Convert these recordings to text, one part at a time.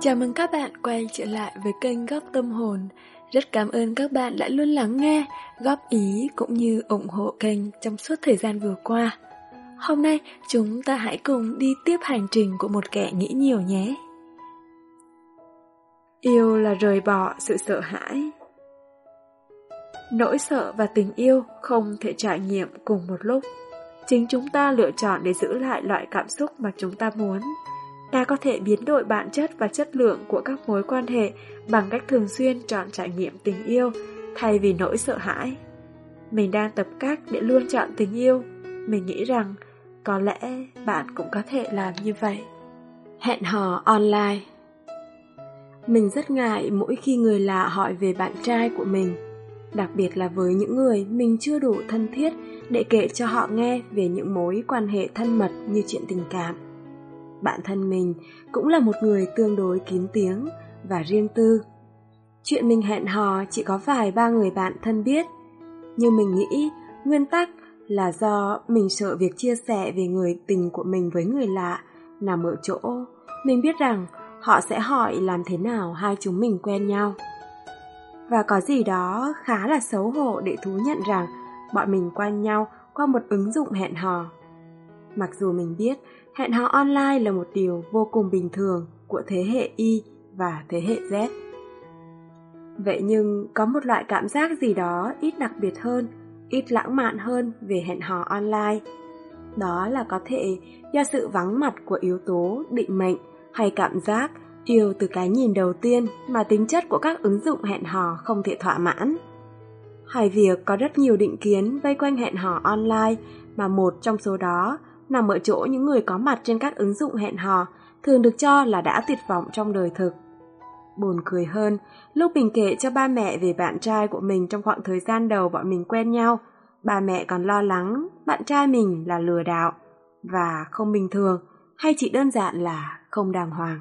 Chào mừng các bạn quay trở lại với kênh Góc Tâm Hồn. Rất cảm ơn các bạn đã luôn lắng nghe, góp ý cũng như ủng hộ kênh trong suốt thời gian vừa qua. Hôm nay chúng ta hãy cùng đi tiếp hành trình của một kẻ nghĩ nhiều nhé. Yêu là rời bỏ sự sợ hãi. Nỗi sợ và tình yêu không thể trải nghiệm cùng một lúc. Chính chúng ta lựa chọn để giữ lại loại cảm xúc mà chúng ta muốn. Ta có thể biến đổi bản chất và chất lượng của các mối quan hệ bằng cách thường xuyên chọn trải nghiệm tình yêu thay vì nỗi sợ hãi. Mình đang tập cách để luôn chọn tình yêu. Mình nghĩ rằng có lẽ bạn cũng có thể làm như vậy. Hẹn hò online Mình rất ngại mỗi khi người lạ hỏi về bạn trai của mình, đặc biệt là với những người mình chưa đủ thân thiết để kể cho họ nghe về những mối quan hệ thân mật như chuyện tình cảm. Bạn thân mình cũng là một người tương đối kín tiếng và riêng tư. Chuyện mình hẹn hò chỉ có vài ba người bạn thân biết, nhưng mình nghĩ nguyên tắc là do mình sợ việc chia sẻ về người tình của mình với người lạ nằm ở chỗ mình biết rằng họ sẽ hỏi làm thế nào hai chúng mình quen nhau. Và có gì đó khá là xấu hổ để thú nhận rằng bọn mình quen nhau qua một ứng dụng hẹn hò. Mặc dù mình biết hẹn hò online là một điều vô cùng bình thường của thế hệ Y và thế hệ Z. Vậy nhưng có một loại cảm giác gì đó ít đặc biệt hơn, ít lãng mạn hơn về hẹn hò online. Đó là có thể do sự vắng mặt của yếu tố định mệnh hay cảm giác yêu từ cái nhìn đầu tiên mà tính chất của các ứng dụng hẹn hò không thể thỏa mãn. Hay việc có rất nhiều định kiến vây quanh hẹn hò online mà một trong số đó nằm ở chỗ những người có mặt trên các ứng dụng hẹn hò thường được cho là đã tuyệt vọng trong đời thực. Buồn cười hơn, lúc mình kể cho ba mẹ về bạn trai của mình trong khoảng thời gian đầu bọn mình quen nhau, ba mẹ còn lo lắng bạn trai mình là lừa đảo và không bình thường hay chỉ đơn giản là không đàng hoàng.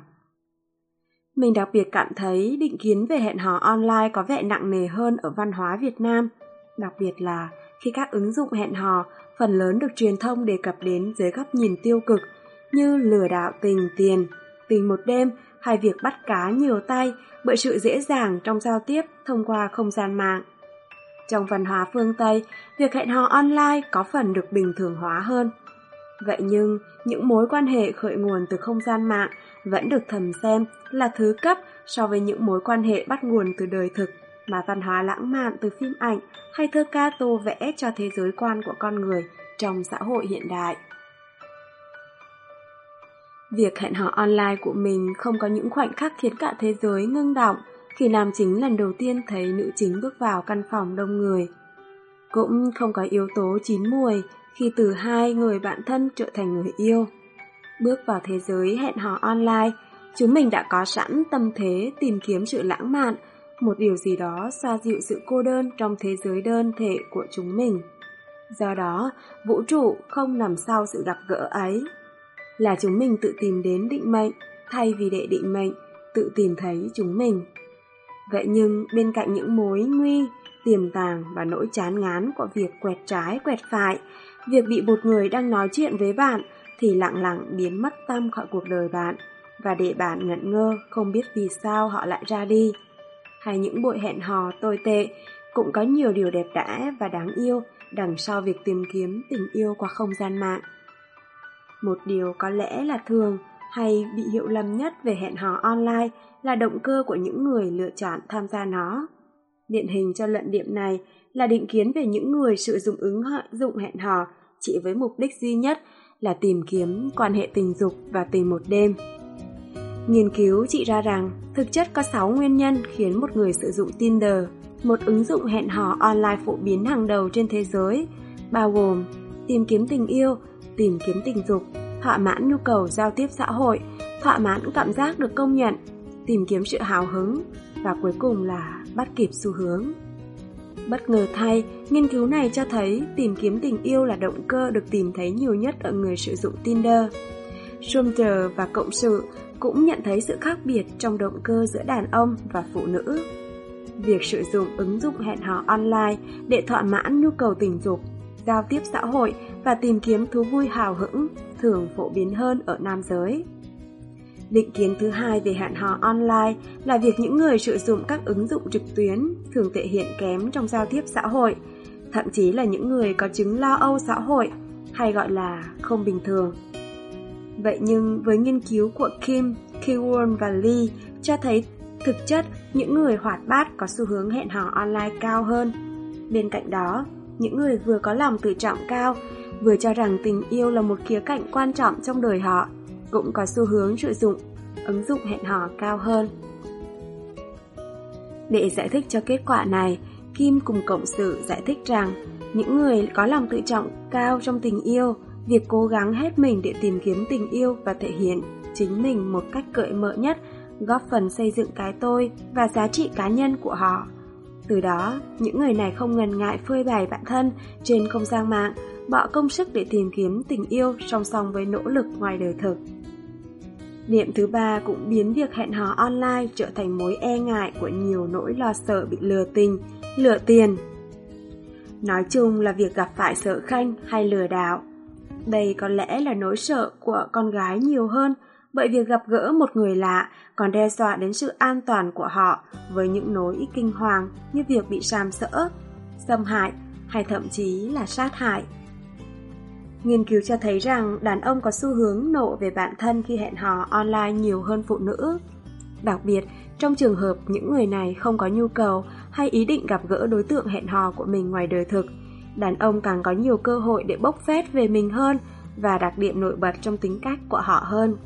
Mình đặc biệt cảm thấy định kiến về hẹn hò online có vẻ nặng nề hơn ở văn hóa Việt Nam, đặc biệt là khi các ứng dụng hẹn hò phần lớn được truyền thông đề cập đến dưới góc nhìn tiêu cực như lừa đảo tình tiền, tình một đêm hay việc bắt cá nhiều tay bởi sự dễ dàng trong giao tiếp thông qua không gian mạng. Trong văn hóa phương Tây, việc hẹn hò online có phần được bình thường hóa hơn. Vậy nhưng, những mối quan hệ khởi nguồn từ không gian mạng vẫn được thầm xem là thứ cấp so với những mối quan hệ bắt nguồn từ đời thực mà văn hóa lãng mạn từ phim ảnh hay thơ ca tô vẽ cho thế giới quan của con người trong xã hội hiện đại. Việc hẹn hò online của mình không có những khoảnh khắc khiến cả thế giới ngưng động khi nam chính lần đầu tiên thấy nữ chính bước vào căn phòng đông người. Cũng không có yếu tố chín mùi khi từ hai người bạn thân trở thành người yêu. Bước vào thế giới hẹn hò online, chúng mình đã có sẵn tâm thế tìm kiếm sự lãng mạn một điều gì đó xoa dịu sự cô đơn trong thế giới đơn thể của chúng mình. Do đó, vũ trụ không nằm sau sự gặp gỡ ấy. Là chúng mình tự tìm đến định mệnh, thay vì để định mệnh, tự tìm thấy chúng mình. Vậy nhưng bên cạnh những mối nguy, tiềm tàng và nỗi chán ngán của việc quẹt trái quẹt phải, việc bị một người đang nói chuyện với bạn thì lặng lặng biến mất tâm khỏi cuộc đời bạn và để bạn ngẩn ngơ không biết vì sao họ lại ra đi hay những buổi hẹn hò tồi tệ, cũng có nhiều điều đẹp đẽ và đáng yêu đằng sau việc tìm kiếm tình yêu qua không gian mạng. Một điều có lẽ là thường hay bị hiểu lầm nhất về hẹn hò online là động cơ của những người lựa chọn tham gia nó. Điển hình cho luận điểm này là định kiến về những người sử dụng ứng dụng hẹn hò chỉ với mục đích duy nhất là tìm kiếm quan hệ tình dục và tình một đêm. Nghiên cứu chỉ ra rằng thực chất có 6 nguyên nhân khiến một người sử dụng Tinder, một ứng dụng hẹn hò online phổ biến hàng đầu trên thế giới, bao gồm tìm kiếm tình yêu, tìm kiếm tình dục, thỏa mãn nhu cầu giao tiếp xã hội, thỏa mãn cảm giác được công nhận, tìm kiếm sự hào hứng và cuối cùng là bắt kịp xu hướng. Bất ngờ thay, nghiên cứu này cho thấy tìm kiếm tình yêu là động cơ được tìm thấy nhiều nhất ở người sử dụng Tinder. Schumter và cộng sự cũng nhận thấy sự khác biệt trong động cơ giữa đàn ông và phụ nữ. Việc sử dụng ứng dụng hẹn hò online để thỏa mãn nhu cầu tình dục, giao tiếp xã hội và tìm kiếm thú vui hào hững thường phổ biến hơn ở nam giới. Định kiến thứ hai về hẹn hò online là việc những người sử dụng các ứng dụng trực tuyến thường thể hiện kém trong giao tiếp xã hội, thậm chí là những người có chứng lo âu xã hội, hay gọi là không bình thường. Vậy nhưng với nghiên cứu của Kim, Kiwon và Lee cho thấy thực chất những người hoạt bát có xu hướng hẹn hò online cao hơn. Bên cạnh đó, những người vừa có lòng tự trọng cao, vừa cho rằng tình yêu là một khía cạnh quan trọng trong đời họ, cũng có xu hướng sử dụng ứng dụng hẹn hò cao hơn. Để giải thích cho kết quả này, Kim cùng cộng sự giải thích rằng những người có lòng tự trọng cao trong tình yêu, việc cố gắng hết mình để tìm kiếm tình yêu và thể hiện chính mình một cách cởi mở nhất, góp phần xây dựng cái tôi và giá trị cá nhân của họ. Từ đó, những người này không ngần ngại phơi bày bản thân trên không gian mạng, bỏ công sức để tìm kiếm tình yêu song song với nỗ lực ngoài đời thực. Niệm thứ ba cũng biến việc hẹn hò online trở thành mối e ngại của nhiều nỗi lo sợ bị lừa tình, lừa tiền. Nói chung là việc gặp phải sợ khanh hay lừa đảo. Đây có lẽ là nỗi sợ của con gái nhiều hơn bởi việc gặp gỡ một người lạ còn đe dọa đến sự an toàn của họ với những nỗi kinh hoàng như việc bị sàm sỡ, xâm hại hay thậm chí là sát hại. Nghiên cứu cho thấy rằng đàn ông có xu hướng nộ về bản thân khi hẹn hò online nhiều hơn phụ nữ. Đặc biệt, trong trường hợp những người này không có nhu cầu hay ý định gặp gỡ đối tượng hẹn hò của mình ngoài đời thực, đàn ông càng có nhiều cơ hội để bốc phét về mình hơn và đặc điểm nổi bật trong tính cách của họ hơn.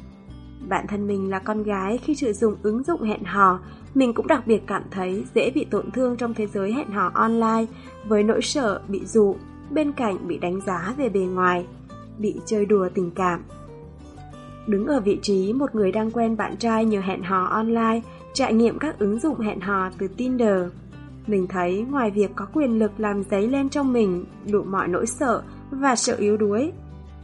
Bản thân mình là con gái khi sử dụng ứng dụng hẹn hò, mình cũng đặc biệt cảm thấy dễ bị tổn thương trong thế giới hẹn hò online với nỗi sợ bị dụ, bên cạnh bị đánh giá về bề ngoài, bị chơi đùa tình cảm. Đứng ở vị trí một người đang quen bạn trai nhờ hẹn hò online, trải nghiệm các ứng dụng hẹn hò từ Tinder. Mình thấy ngoài việc có quyền lực làm giấy lên trong mình đủ mọi nỗi sợ và sự yếu đuối,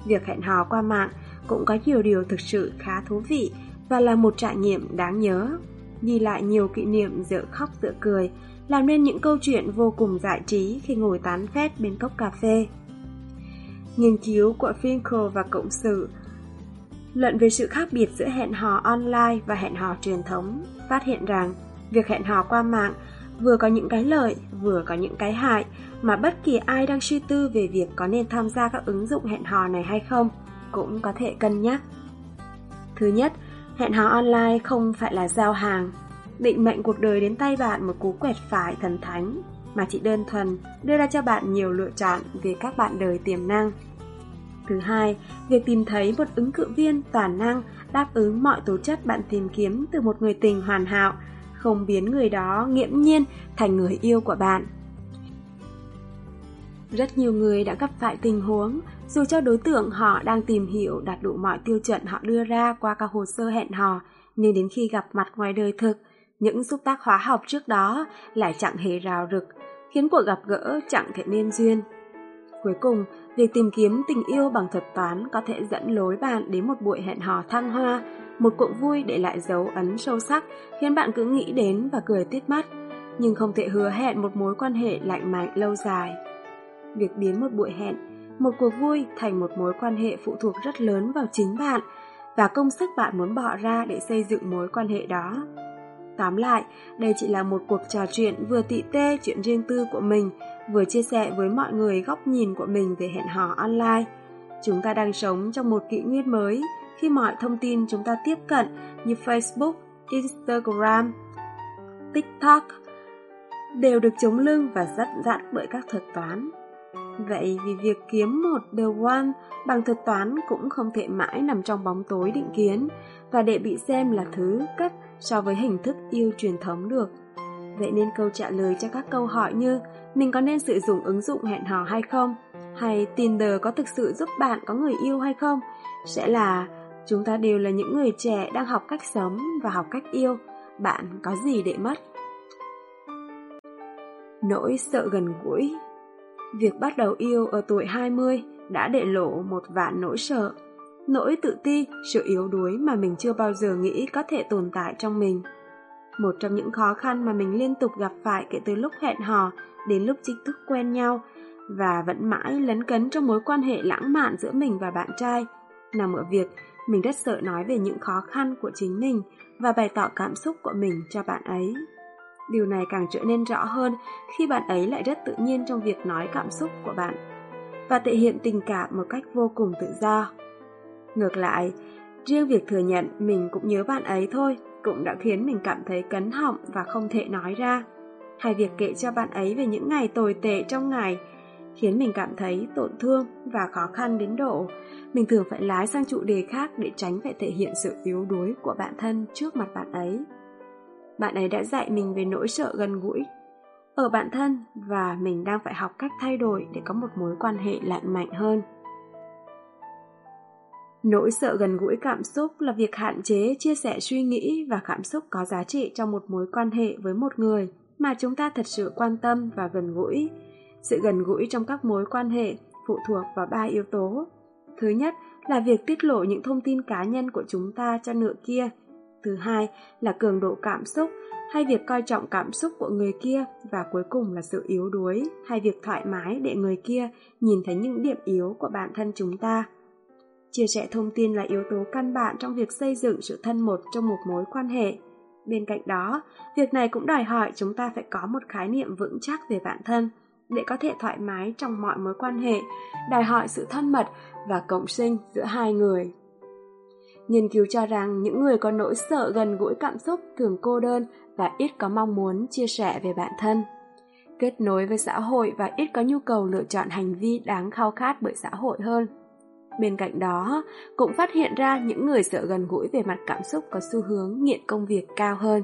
việc hẹn hò qua mạng cũng có nhiều điều thực sự khá thú vị và là một trải nghiệm đáng nhớ. Ghi lại nhiều kỷ niệm giữa khóc giữa cười, làm nên những câu chuyện vô cùng giải trí khi ngồi tán phét bên cốc cà phê. Nghiên cứu của Finkel và Cộng sự luận về sự khác biệt giữa hẹn hò online và hẹn hò truyền thống, phát hiện rằng việc hẹn hò qua mạng vừa có những cái lợi, vừa có những cái hại mà bất kỳ ai đang suy tư về việc có nên tham gia các ứng dụng hẹn hò này hay không cũng có thể cân nhắc. Thứ nhất, hẹn hò online không phải là giao hàng, định mệnh cuộc đời đến tay bạn một cú quẹt phải thần thánh, mà chỉ đơn thuần đưa ra cho bạn nhiều lựa chọn về các bạn đời tiềm năng. Thứ hai, việc tìm thấy một ứng cử viên toàn năng đáp ứng mọi tố chất bạn tìm kiếm từ một người tình hoàn hảo, không biến người đó nghiễm nhiên thành người yêu của bạn. Rất nhiều người đã gặp phải tình huống dù cho đối tượng họ đang tìm hiểu đạt đủ mọi tiêu chuẩn họ đưa ra qua các hồ sơ hẹn hò, nhưng đến khi gặp mặt ngoài đời thực, những xúc tác hóa học trước đó lại chẳng hề rào rực, khiến cuộc gặp gỡ chẳng thể nên duyên. Cuối cùng, việc tìm kiếm tình yêu bằng thuật toán có thể dẫn lối bạn đến một buổi hẹn hò thăng hoa, một cuộc vui để lại dấu ấn sâu sắc khiến bạn cứ nghĩ đến và cười tít mắt, nhưng không thể hứa hẹn một mối quan hệ lạnh mạnh lâu dài. Việc biến một buổi hẹn một cuộc vui thành một mối quan hệ phụ thuộc rất lớn vào chính bạn và công sức bạn muốn bỏ ra để xây dựng mối quan hệ đó. Tóm lại, đây chỉ là một cuộc trò chuyện vừa tị tê chuyện riêng tư của mình, vừa chia sẻ với mọi người góc nhìn của mình về hẹn hò online. Chúng ta đang sống trong một kỷ nguyên mới khi mọi thông tin chúng ta tiếp cận như Facebook, Instagram, TikTok đều được chống lưng và dắt dặn bởi các thuật toán. Vậy vì việc kiếm một The One bằng thuật toán cũng không thể mãi nằm trong bóng tối định kiến và để bị xem là thứ cấp so với hình thức yêu truyền thống được. Vậy nên câu trả lời cho các câu hỏi như mình có nên sử dụng ứng dụng hẹn hò hay không? Hay Tinder có thực sự giúp bạn có người yêu hay không? Sẽ là chúng ta đều là những người trẻ đang học cách sống và học cách yêu. Bạn có gì để mất? Nỗi sợ gần gũi Việc bắt đầu yêu ở tuổi 20 đã để lộ một vạn nỗi sợ, nỗi tự ti, sự yếu đuối mà mình chưa bao giờ nghĩ có thể tồn tại trong mình. Một trong những khó khăn mà mình liên tục gặp phải kể từ lúc hẹn hò đến lúc chính thức quen nhau và vẫn mãi lấn cấn trong mối quan hệ lãng mạn giữa mình và bạn trai nằm ở việc mình rất sợ nói về những khó khăn của chính mình và bày tỏ cảm xúc của mình cho bạn ấy. Điều này càng trở nên rõ hơn khi bạn ấy lại rất tự nhiên trong việc nói cảm xúc của bạn và thể hiện tình cảm một cách vô cùng tự do. Ngược lại, riêng việc thừa nhận mình cũng nhớ bạn ấy thôi cũng đã khiến mình cảm thấy cấn họng và không thể nói ra. Hay việc kể cho bạn ấy về những ngày tồi tệ trong ngày khiến mình cảm thấy tổn thương và khó khăn đến độ mình thường phải lái sang chủ đề khác để tránh phải thể hiện sự yếu đuối của bản thân trước mặt bạn ấy. Bạn ấy đã dạy mình về nỗi sợ gần gũi ở bản thân và mình đang phải học cách thay đổi để có một mối quan hệ lạnh mạnh hơn. Nỗi sợ gần gũi cảm xúc là việc hạn chế chia sẻ suy nghĩ và cảm xúc có giá trị trong một mối quan hệ với một người mà chúng ta thật sự quan tâm và gần gũi. Sự gần gũi trong các mối quan hệ phụ thuộc vào ba yếu tố. Thứ nhất là việc tiết lộ những thông tin cá nhân của chúng ta cho nửa kia. Thứ hai là cường độ cảm xúc hay việc coi trọng cảm xúc của người kia và cuối cùng là sự yếu đuối hay việc thoải mái để người kia nhìn thấy những điểm yếu của bản thân chúng ta. Chia sẻ thông tin là yếu tố căn bản trong việc xây dựng sự thân một trong một mối quan hệ. Bên cạnh đó, việc này cũng đòi hỏi chúng ta phải có một khái niệm vững chắc về bản thân để có thể thoải mái trong mọi mối quan hệ, đòi hỏi sự thân mật và cộng sinh giữa hai người. Nghiên cứu cho rằng những người có nỗi sợ gần gũi cảm xúc thường cô đơn và ít có mong muốn chia sẻ về bản thân. Kết nối với xã hội và ít có nhu cầu lựa chọn hành vi đáng khao khát bởi xã hội hơn. Bên cạnh đó, cũng phát hiện ra những người sợ gần gũi về mặt cảm xúc có xu hướng nghiện công việc cao hơn.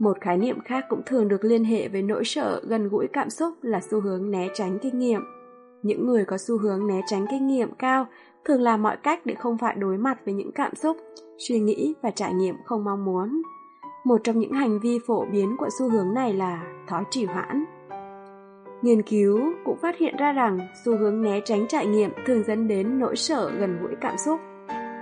Một khái niệm khác cũng thường được liên hệ với nỗi sợ gần gũi cảm xúc là xu hướng né tránh kinh nghiệm. Những người có xu hướng né tránh kinh nghiệm cao thường làm mọi cách để không phải đối mặt với những cảm xúc, suy nghĩ và trải nghiệm không mong muốn. Một trong những hành vi phổ biến của xu hướng này là thói trì hoãn. Nghiên cứu cũng phát hiện ra rằng xu hướng né tránh trải nghiệm thường dẫn đến nỗi sợ gần gũi cảm xúc.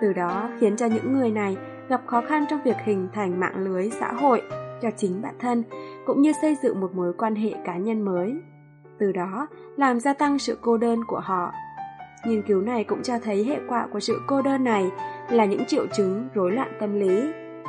Từ đó khiến cho những người này gặp khó khăn trong việc hình thành mạng lưới xã hội cho chính bản thân, cũng như xây dựng một mối quan hệ cá nhân mới. Từ đó, làm gia tăng sự cô đơn của họ. Nghiên cứu này cũng cho thấy hệ quả của sự cô đơn này là những triệu chứng rối loạn tâm lý.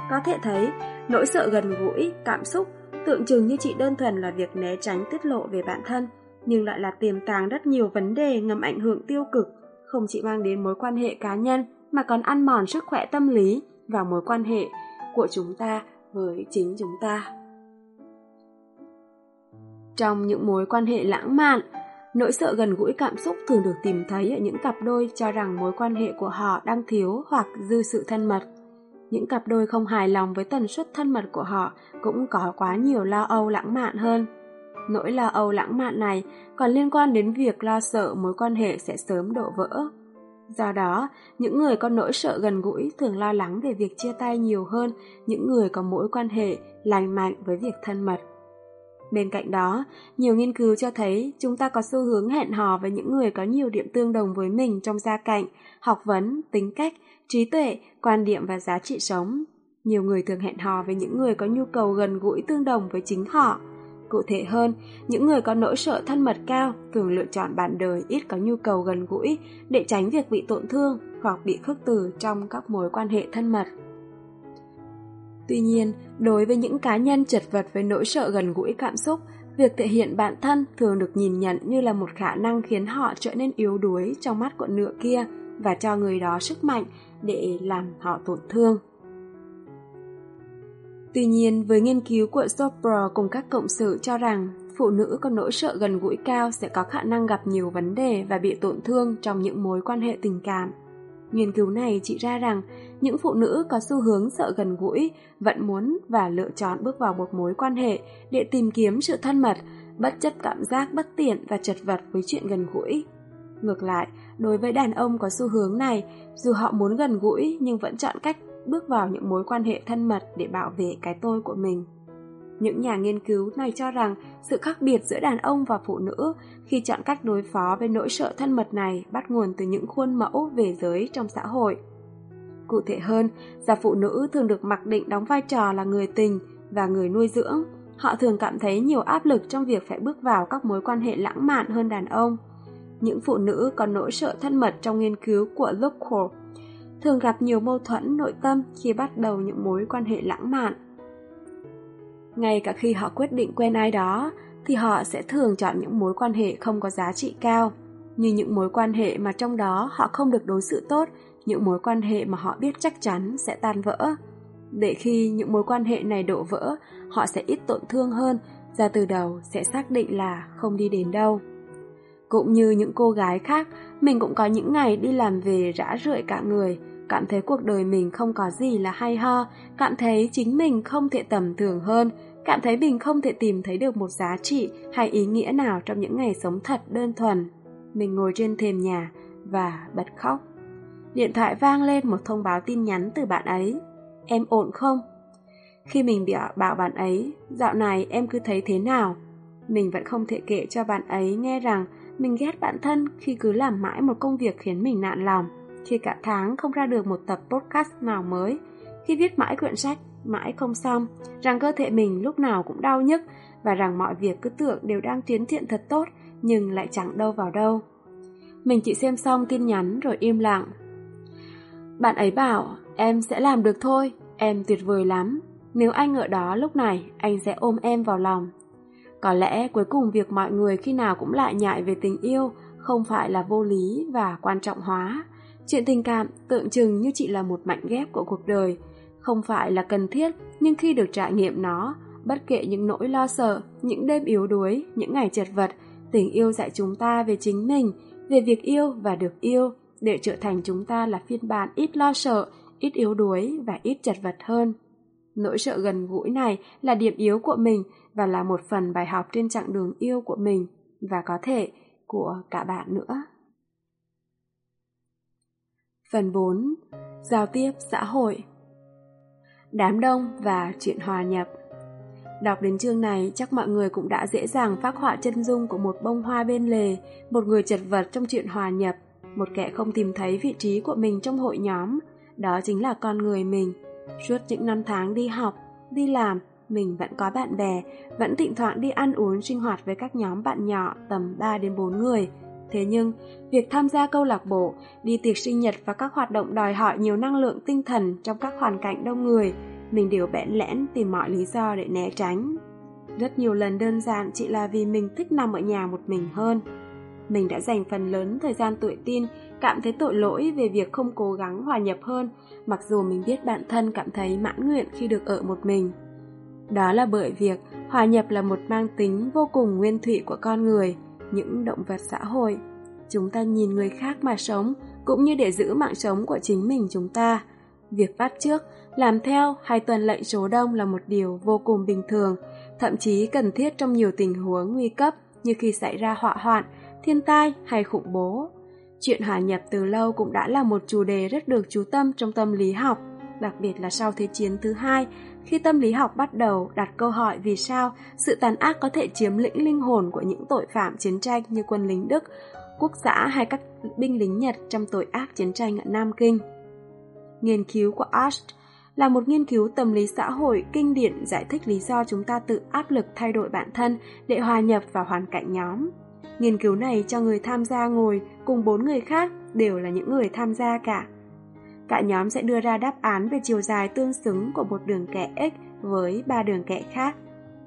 Có thể thấy, nỗi sợ gần gũi, cảm xúc tượng trưng như chỉ đơn thuần là việc né tránh tiết lộ về bản thân, nhưng lại là tiềm tàng rất nhiều vấn đề ngầm ảnh hưởng tiêu cực, không chỉ mang đến mối quan hệ cá nhân mà còn ăn mòn sức khỏe tâm lý và mối quan hệ của chúng ta với chính chúng ta. Trong những mối quan hệ lãng mạn, nỗi sợ gần gũi cảm xúc thường được tìm thấy ở những cặp đôi cho rằng mối quan hệ của họ đang thiếu hoặc dư sự thân mật. Những cặp đôi không hài lòng với tần suất thân mật của họ cũng có quá nhiều lo âu lãng mạn hơn. Nỗi lo âu lãng mạn này còn liên quan đến việc lo sợ mối quan hệ sẽ sớm đổ vỡ. Do đó, những người có nỗi sợ gần gũi thường lo lắng về việc chia tay nhiều hơn những người có mối quan hệ lành mạnh với việc thân mật. Bên cạnh đó, nhiều nghiên cứu cho thấy chúng ta có xu hướng hẹn hò với những người có nhiều điểm tương đồng với mình trong gia cảnh, học vấn, tính cách, trí tuệ, quan điểm và giá trị sống. Nhiều người thường hẹn hò với những người có nhu cầu gần gũi tương đồng với chính họ. Cụ thể hơn, những người có nỗi sợ thân mật cao thường lựa chọn bạn đời ít có nhu cầu gần gũi để tránh việc bị tổn thương hoặc bị khước từ trong các mối quan hệ thân mật. Tuy nhiên, đối với những cá nhân chật vật với nỗi sợ gần gũi cảm xúc, việc thể hiện bản thân thường được nhìn nhận như là một khả năng khiến họ trở nên yếu đuối trong mắt của nửa kia và cho người đó sức mạnh để làm họ tổn thương. Tuy nhiên, với nghiên cứu của Sopro cùng các cộng sự cho rằng phụ nữ có nỗi sợ gần gũi cao sẽ có khả năng gặp nhiều vấn đề và bị tổn thương trong những mối quan hệ tình cảm. Nghiên cứu này chỉ ra rằng những phụ nữ có xu hướng sợ gần gũi vẫn muốn và lựa chọn bước vào một mối quan hệ để tìm kiếm sự thân mật, bất chấp cảm giác bất tiện và chật vật với chuyện gần gũi. Ngược lại, đối với đàn ông có xu hướng này, dù họ muốn gần gũi nhưng vẫn chọn cách bước vào những mối quan hệ thân mật để bảo vệ cái tôi của mình. Những nhà nghiên cứu này cho rằng sự khác biệt giữa đàn ông và phụ nữ khi chọn cách đối phó với nỗi sợ thân mật này bắt nguồn từ những khuôn mẫu về giới trong xã hội. Cụ thể hơn, là phụ nữ thường được mặc định đóng vai trò là người tình và người nuôi dưỡng. Họ thường cảm thấy nhiều áp lực trong việc phải bước vào các mối quan hệ lãng mạn hơn đàn ông. Những phụ nữ có nỗi sợ thân mật trong nghiên cứu của Lockhart thường gặp nhiều mâu thuẫn nội tâm khi bắt đầu những mối quan hệ lãng mạn. Ngay cả khi họ quyết định quen ai đó, thì họ sẽ thường chọn những mối quan hệ không có giá trị cao, như những mối quan hệ mà trong đó họ không được đối xử tốt, những mối quan hệ mà họ biết chắc chắn sẽ tan vỡ. Để khi những mối quan hệ này đổ vỡ, họ sẽ ít tổn thương hơn, ra từ đầu sẽ xác định là không đi đến đâu. Cũng như những cô gái khác, mình cũng có những ngày đi làm về rã rượi cả người, cảm thấy cuộc đời mình không có gì là hay ho, cảm thấy chính mình không thể tầm thường hơn, cảm thấy mình không thể tìm thấy được một giá trị hay ý nghĩa nào trong những ngày sống thật đơn thuần. Mình ngồi trên thềm nhà và bật khóc. Điện thoại vang lên một thông báo tin nhắn từ bạn ấy. Em ổn không? Khi mình bị bảo bạn ấy, dạo này em cứ thấy thế nào? Mình vẫn không thể kể cho bạn ấy nghe rằng mình ghét bản thân khi cứ làm mãi một công việc khiến mình nản lòng, khi cả tháng không ra được một tập podcast nào mới, khi viết mãi quyển sách, mãi không xong, rằng cơ thể mình lúc nào cũng đau nhức và rằng mọi việc cứ tưởng đều đang tiến thiện thật tốt nhưng lại chẳng đâu vào đâu. Mình chỉ xem xong tin nhắn rồi im lặng. Bạn ấy bảo, em sẽ làm được thôi, em tuyệt vời lắm. Nếu anh ở đó lúc này, anh sẽ ôm em vào lòng. Có lẽ cuối cùng việc mọi người khi nào cũng lại nhại về tình yêu không phải là vô lý và quan trọng hóa. Chuyện tình cảm tượng trưng như chỉ là một mảnh ghép của cuộc đời, không phải là cần thiết, nhưng khi được trải nghiệm nó, bất kể những nỗi lo sợ, những đêm yếu đuối, những ngày chật vật, tình yêu dạy chúng ta về chính mình, về việc yêu và được yêu, để trở thành chúng ta là phiên bản ít lo sợ, ít yếu đuối và ít chật vật hơn. Nỗi sợ gần gũi này là điểm yếu của mình và là một phần bài học trên chặng đường yêu của mình và có thể của cả bạn nữa. Phần 4. Giao tiếp xã hội Đám đông và chuyện hòa nhập Đọc đến chương này, chắc mọi người cũng đã dễ dàng phác họa chân dung của một bông hoa bên lề, một người chật vật trong chuyện hòa nhập, một kẻ không tìm thấy vị trí của mình trong hội nhóm. Đó chính là con người mình. Suốt những năm tháng đi học, đi làm, mình vẫn có bạn bè, vẫn thỉnh thoảng đi ăn uống sinh hoạt với các nhóm bạn nhỏ tầm 3 đến 4 người. Thế nhưng, việc tham gia câu lạc bộ, đi tiệc sinh nhật và các hoạt động đòi hỏi nhiều năng lượng tinh thần trong các hoàn cảnh đông người, mình đều bẽn lẽn tìm mọi lý do để né tránh. Rất nhiều lần đơn giản chỉ là vì mình thích nằm ở nhà một mình hơn. Mình đã dành phần lớn thời gian tuổi tin cảm thấy tội lỗi về việc không cố gắng hòa nhập hơn, mặc dù mình biết bản thân cảm thấy mãn nguyện khi được ở một mình. Đó là bởi việc hòa nhập là một mang tính vô cùng nguyên thủy của con người, những động vật xã hội. Chúng ta nhìn người khác mà sống, cũng như để giữ mạng sống của chính mình chúng ta. Việc bắt trước, làm theo hay tuần lệnh số đông là một điều vô cùng bình thường, thậm chí cần thiết trong nhiều tình huống nguy cấp như khi xảy ra họa hoạn, thiên tai hay khủng bố. Chuyện hòa nhập từ lâu cũng đã là một chủ đề rất được chú tâm trong tâm lý học, đặc biệt là sau Thế chiến thứ hai, khi tâm lý học bắt đầu đặt câu hỏi vì sao sự tàn ác có thể chiếm lĩnh linh hồn của những tội phạm chiến tranh như quân lính Đức, quốc xã hay các binh lính Nhật trong tội ác chiến tranh ở Nam Kinh. Nghiên cứu của Ash là một nghiên cứu tâm lý xã hội kinh điển giải thích lý do chúng ta tự áp lực thay đổi bản thân để hòa nhập vào hoàn cảnh nhóm. Nghiên cứu này cho người tham gia ngồi cùng bốn người khác đều là những người tham gia cả. Cả nhóm sẽ đưa ra đáp án về chiều dài tương xứng của một đường kẻ x với ba đường kẻ khác.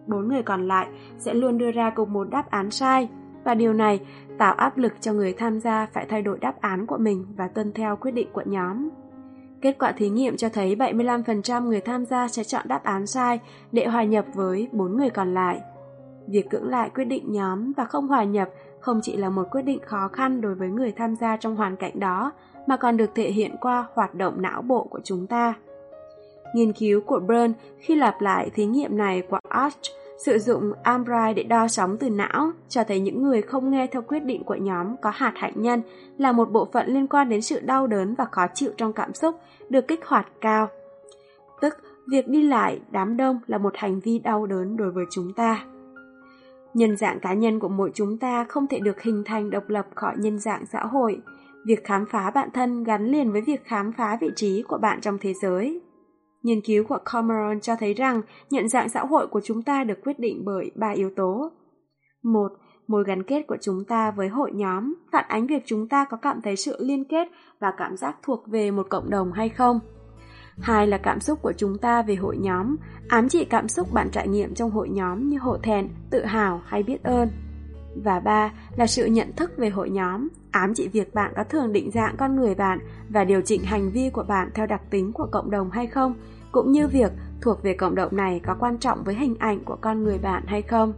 Bốn người còn lại sẽ luôn đưa ra cùng một đáp án sai, và điều này tạo áp lực cho người tham gia phải thay đổi đáp án của mình và tuân theo quyết định của nhóm. Kết quả thí nghiệm cho thấy 75% người tham gia sẽ chọn đáp án sai để hòa nhập với 4 người còn lại. Việc cưỡng lại quyết định nhóm và không hòa nhập không chỉ là một quyết định khó khăn đối với người tham gia trong hoàn cảnh đó, mà còn được thể hiện qua hoạt động não bộ của chúng ta. Nghiên cứu của Byrne khi lặp lại thí nghiệm này của Arch sử dụng MRI để đo sóng từ não cho thấy những người không nghe theo quyết định của nhóm có hạt hạnh nhân là một bộ phận liên quan đến sự đau đớn và khó chịu trong cảm xúc được kích hoạt cao. Tức, việc đi lại đám đông là một hành vi đau đớn đối với chúng ta. Nhân dạng cá nhân của mỗi chúng ta không thể được hình thành độc lập khỏi nhân dạng xã hội. Việc khám phá bản thân gắn liền với việc khám phá vị trí của bạn trong thế giới. Nghiên cứu của Cameron cho thấy rằng nhận dạng xã hội của chúng ta được quyết định bởi ba yếu tố. Một, Mối gắn kết của chúng ta với hội nhóm phản ánh việc chúng ta có cảm thấy sự liên kết và cảm giác thuộc về một cộng đồng hay không. Hai là cảm xúc của chúng ta về hội nhóm, ám chỉ cảm xúc bạn trải nghiệm trong hội nhóm như hổ thẹn, tự hào hay biết ơn. Và ba là sự nhận thức về hội nhóm, ám chỉ việc bạn có thường định dạng con người bạn và điều chỉnh hành vi của bạn theo đặc tính của cộng đồng hay không, cũng như việc thuộc về cộng đồng này có quan trọng với hình ảnh của con người bạn hay không.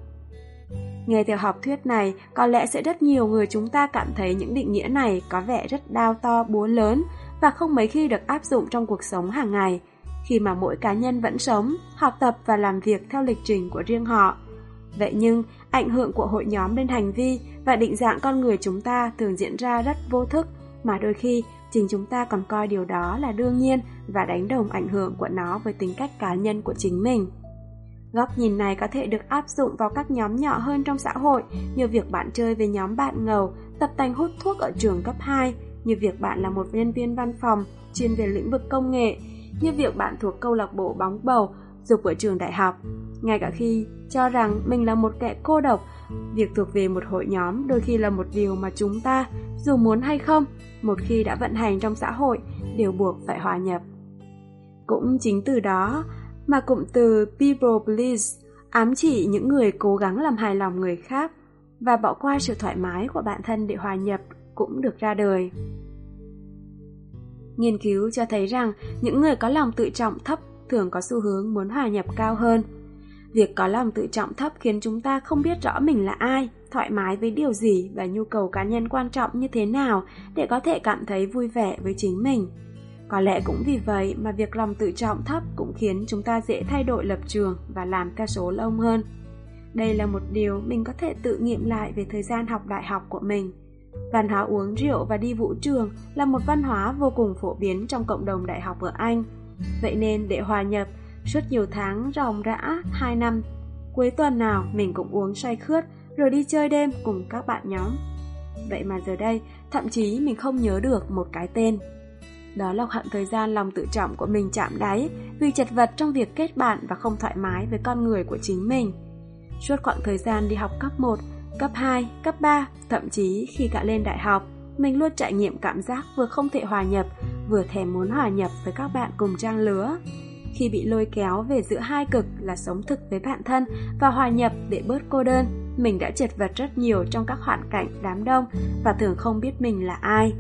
Nghe theo học thuyết này, có lẽ sẽ rất nhiều người chúng ta cảm thấy những định nghĩa này có vẻ rất đau to búa lớn và không mấy khi được áp dụng trong cuộc sống hàng ngày, khi mà mỗi cá nhân vẫn sống, học tập và làm việc theo lịch trình của riêng họ. Vậy nhưng, ảnh hưởng của hội nhóm lên hành vi và định dạng con người chúng ta thường diễn ra rất vô thức, mà đôi khi chính chúng ta còn coi điều đó là đương nhiên và đánh đồng ảnh hưởng của nó với tính cách cá nhân của chính mình. Góc nhìn này có thể được áp dụng vào các nhóm nhỏ hơn trong xã hội, như việc bạn chơi với nhóm bạn ngầu, tập tành hút thuốc ở trường cấp 2, như việc bạn là một nhân viên văn phòng chuyên về lĩnh vực công nghệ, như việc bạn thuộc câu lạc bộ bóng bầu, dục ở trường đại học. Ngay cả khi cho rằng mình là một kẻ cô độc, việc thuộc về một hội nhóm đôi khi là một điều mà chúng ta, dù muốn hay không, một khi đã vận hành trong xã hội, đều buộc phải hòa nhập. Cũng chính từ đó mà cụm từ people please ám chỉ những người cố gắng làm hài lòng người khác và bỏ qua sự thoải mái của bản thân để hòa nhập cũng được ra đời. Nghiên cứu cho thấy rằng những người có lòng tự trọng thấp thường có xu hướng muốn hòa nhập cao hơn. Việc có lòng tự trọng thấp khiến chúng ta không biết rõ mình là ai, thoải mái với điều gì và nhu cầu cá nhân quan trọng như thế nào để có thể cảm thấy vui vẻ với chính mình. Có lẽ cũng vì vậy mà việc lòng tự trọng thấp cũng khiến chúng ta dễ thay đổi lập trường và làm theo số lông hơn. Đây là một điều mình có thể tự nghiệm lại về thời gian học đại học của mình. Văn hóa uống rượu và đi vũ trường là một văn hóa vô cùng phổ biến trong cộng đồng đại học ở Anh. Vậy nên để hòa nhập, suốt nhiều tháng ròng rã 2 năm, cuối tuần nào mình cũng uống say khướt rồi đi chơi đêm cùng các bạn nhóm. Vậy mà giờ đây, thậm chí mình không nhớ được một cái tên. Đó là khoảng thời gian lòng tự trọng của mình chạm đáy vì chật vật trong việc kết bạn và không thoải mái với con người của chính mình. Suốt khoảng thời gian đi học cấp 1, cấp 2, cấp 3, thậm chí khi cả lên đại học, mình luôn trải nghiệm cảm giác vừa không thể hòa nhập, vừa thèm muốn hòa nhập với các bạn cùng trang lứa. Khi bị lôi kéo về giữa hai cực là sống thực với bạn thân và hòa nhập để bớt cô đơn, mình đã chật vật rất nhiều trong các hoàn cảnh đám đông và thường không biết mình là ai.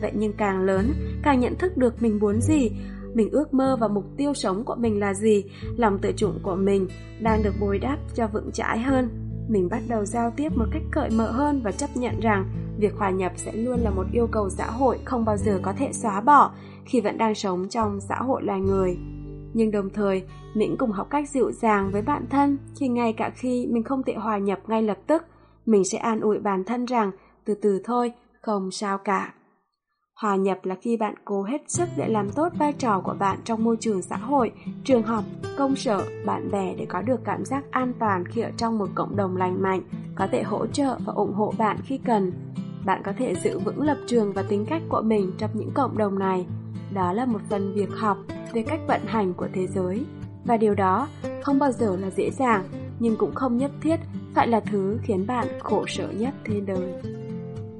Vậy nhưng càng lớn, càng nhận thức được mình muốn gì, mình ước mơ và mục tiêu sống của mình là gì, lòng tự trọng của mình đang được bồi đắp cho vững chãi hơn. Mình bắt đầu giao tiếp một cách cởi mở hơn và chấp nhận rằng việc hòa nhập sẽ luôn là một yêu cầu xã hội không bao giờ có thể xóa bỏ khi vẫn đang sống trong xã hội loài người. Nhưng đồng thời, mình cũng học cách dịu dàng với bản thân khi ngay cả khi mình không thể hòa nhập ngay lập tức, mình sẽ an ủi bản thân rằng từ từ thôi, không sao cả. Hòa nhập là khi bạn cố hết sức để làm tốt vai trò của bạn trong môi trường xã hội, trường học, công sở, bạn bè để có được cảm giác an toàn khi ở trong một cộng đồng lành mạnh, có thể hỗ trợ và ủng hộ bạn khi cần. Bạn có thể giữ vững lập trường và tính cách của mình trong những cộng đồng này. Đó là một phần việc học về cách vận hành của thế giới. Và điều đó không bao giờ là dễ dàng, nhưng cũng không nhất thiết phải là thứ khiến bạn khổ sở nhất thế đời.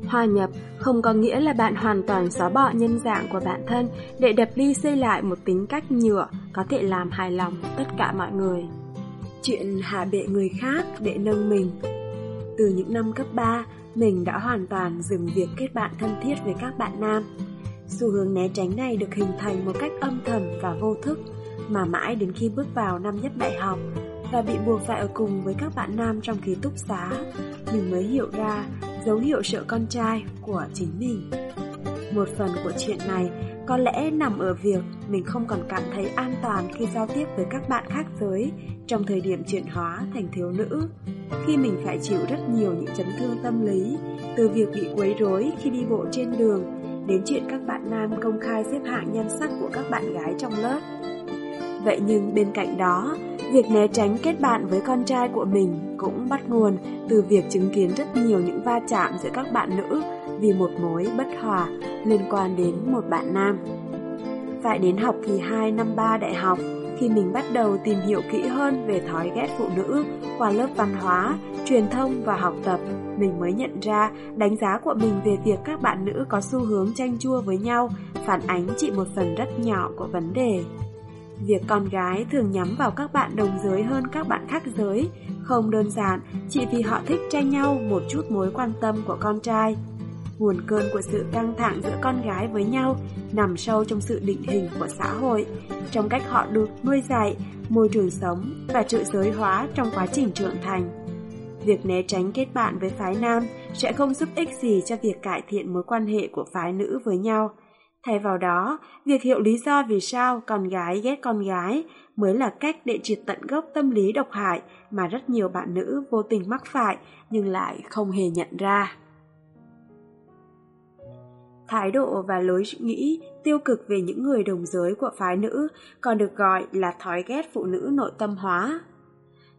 Hòa nhập không có nghĩa là bạn hoàn toàn xóa bỏ nhân dạng của bản thân để đập đi xây lại một tính cách nhựa có thể làm hài lòng tất cả mọi người. Chuyện hạ bệ người khác để nâng mình Từ những năm cấp 3, mình đã hoàn toàn dừng việc kết bạn thân thiết với các bạn nam. Xu hướng né tránh này được hình thành một cách âm thầm và vô thức, mà mãi đến khi bước vào năm nhất đại học và bị buộc phải ở cùng với các bạn nam trong ký túc xá, mình mới hiểu ra dấu hiệu sợ con trai của chính mình. Một phần của chuyện này có lẽ nằm ở việc mình không còn cảm thấy an toàn khi giao tiếp với các bạn khác giới trong thời điểm chuyển hóa thành thiếu nữ. Khi mình phải chịu rất nhiều những chấn thương tâm lý, từ việc bị quấy rối khi đi bộ trên đường, đến chuyện các bạn nam công khai xếp hạng nhan sắc của các bạn gái trong lớp. Vậy nhưng bên cạnh đó, việc né tránh kết bạn với con trai của mình cũng bắt nguồn từ việc chứng kiến rất nhiều những va chạm giữa các bạn nữ vì một mối bất hòa liên quan đến một bạn nam. Phải đến học kỳ 2 năm 3 đại học, Khi mình bắt đầu tìm hiểu kỹ hơn về thói ghét phụ nữ qua lớp văn hóa, truyền thông và học tập, mình mới nhận ra đánh giá của mình về việc các bạn nữ có xu hướng tranh chua với nhau phản ánh chỉ một phần rất nhỏ của vấn đề. Việc con gái thường nhắm vào các bạn đồng giới hơn các bạn khác giới không đơn giản chỉ vì họ thích tranh nhau một chút mối quan tâm của con trai. Nguồn cơn của sự căng thẳng giữa con gái với nhau nằm sâu trong sự định hình của xã hội, trong cách họ được nuôi dạy, môi trường sống và sự giới hóa trong quá trình trưởng thành. Việc né tránh kết bạn với phái nam sẽ không giúp ích gì cho việc cải thiện mối quan hệ của phái nữ với nhau. Thay vào đó, việc hiểu lý do vì sao con gái ghét con gái mới là cách để triệt tận gốc tâm lý độc hại mà rất nhiều bạn nữ vô tình mắc phải nhưng lại không hề nhận ra. Thái độ và lối nghĩ tiêu cực về những người đồng giới của phái nữ còn được gọi là thói ghét phụ nữ nội tâm hóa.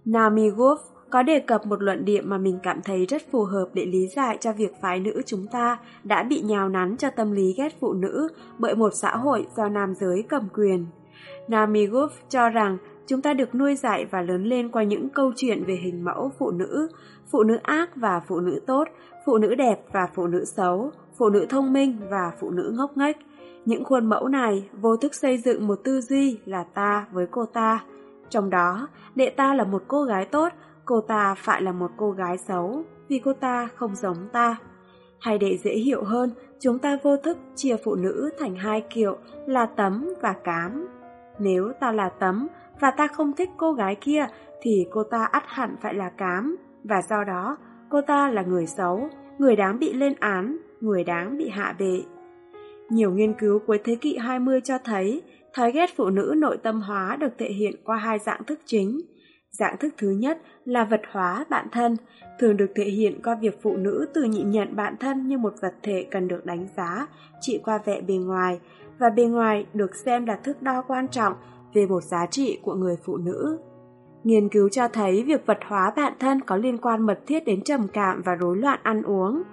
Naomi Wolf có đề cập một luận điểm mà mình cảm thấy rất phù hợp để lý giải cho việc phái nữ chúng ta đã bị nhào nắn cho tâm lý ghét phụ nữ bởi một xã hội do nam giới cầm quyền. Naomi Wolf cho rằng chúng ta được nuôi dạy và lớn lên qua những câu chuyện về hình mẫu phụ nữ, phụ nữ ác và phụ nữ tốt, phụ nữ đẹp và phụ nữ xấu, phụ nữ thông minh và phụ nữ ngốc nghếch. Những khuôn mẫu này vô thức xây dựng một tư duy là ta với cô ta. Trong đó, đệ ta là một cô gái tốt, cô ta phải là một cô gái xấu vì cô ta không giống ta. Hay để dễ hiểu hơn, chúng ta vô thức chia phụ nữ thành hai kiểu là tấm và cám. Nếu ta là tấm và ta không thích cô gái kia thì cô ta ắt hẳn phải là cám và do đó cô ta là người xấu, người đáng bị lên án, người đáng bị hạ bệ. Nhiều nghiên cứu cuối thế kỷ 20 cho thấy thói ghét phụ nữ nội tâm hóa được thể hiện qua hai dạng thức chính. Dạng thức thứ nhất là vật hóa bản thân, thường được thể hiện qua việc phụ nữ tự nhịn nhận bản thân như một vật thể cần được đánh giá, chỉ qua vẻ bề ngoài, và bề ngoài được xem là thước đo quan trọng về một giá trị của người phụ nữ. Nghiên cứu cho thấy việc vật hóa bản thân có liên quan mật thiết đến trầm cảm và rối loạn ăn uống.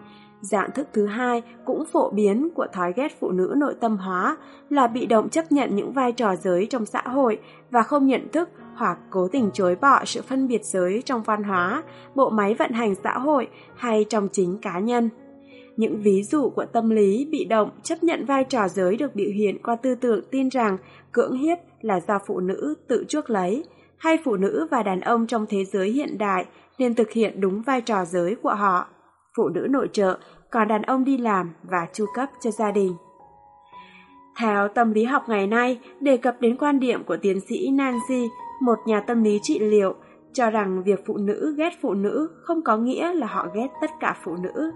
Dạng thức thứ hai cũng phổ biến của thói ghét phụ nữ nội tâm hóa là bị động chấp nhận những vai trò giới trong xã hội và không nhận thức hoặc cố tình chối bỏ sự phân biệt giới trong văn hóa, bộ máy vận hành xã hội hay trong chính cá nhân. Những ví dụ của tâm lý bị động chấp nhận vai trò giới được biểu hiện qua tư tưởng tin rằng cưỡng hiếp là do phụ nữ tự chuốc lấy, hay phụ nữ và đàn ông trong thế giới hiện đại nên thực hiện đúng vai trò giới của họ. Phụ nữ nội trợ, còn đàn ông đi làm và chu cấp cho gia đình. Theo tâm lý học ngày nay, đề cập đến quan điểm của tiến sĩ Nancy, một nhà tâm lý trị liệu, cho rằng việc phụ nữ ghét phụ nữ không có nghĩa là họ ghét tất cả phụ nữ.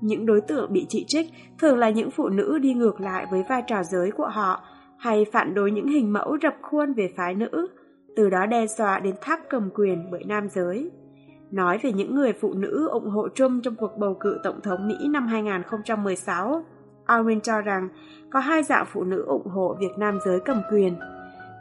Những đối tượng bị chỉ trích thường là những phụ nữ đi ngược lại với vai trò giới của họ, hay phản đối những hình mẫu rập khuôn về phái nữ, từ đó đe dọa đến tháp cầm quyền bởi nam giới. Nói về những người phụ nữ ủng hộ Trump trong cuộc bầu cử tổng thống Mỹ năm 2016, Arwin cho rằng có hai dạng phụ nữ ủng hộ việc nam giới cầm quyền.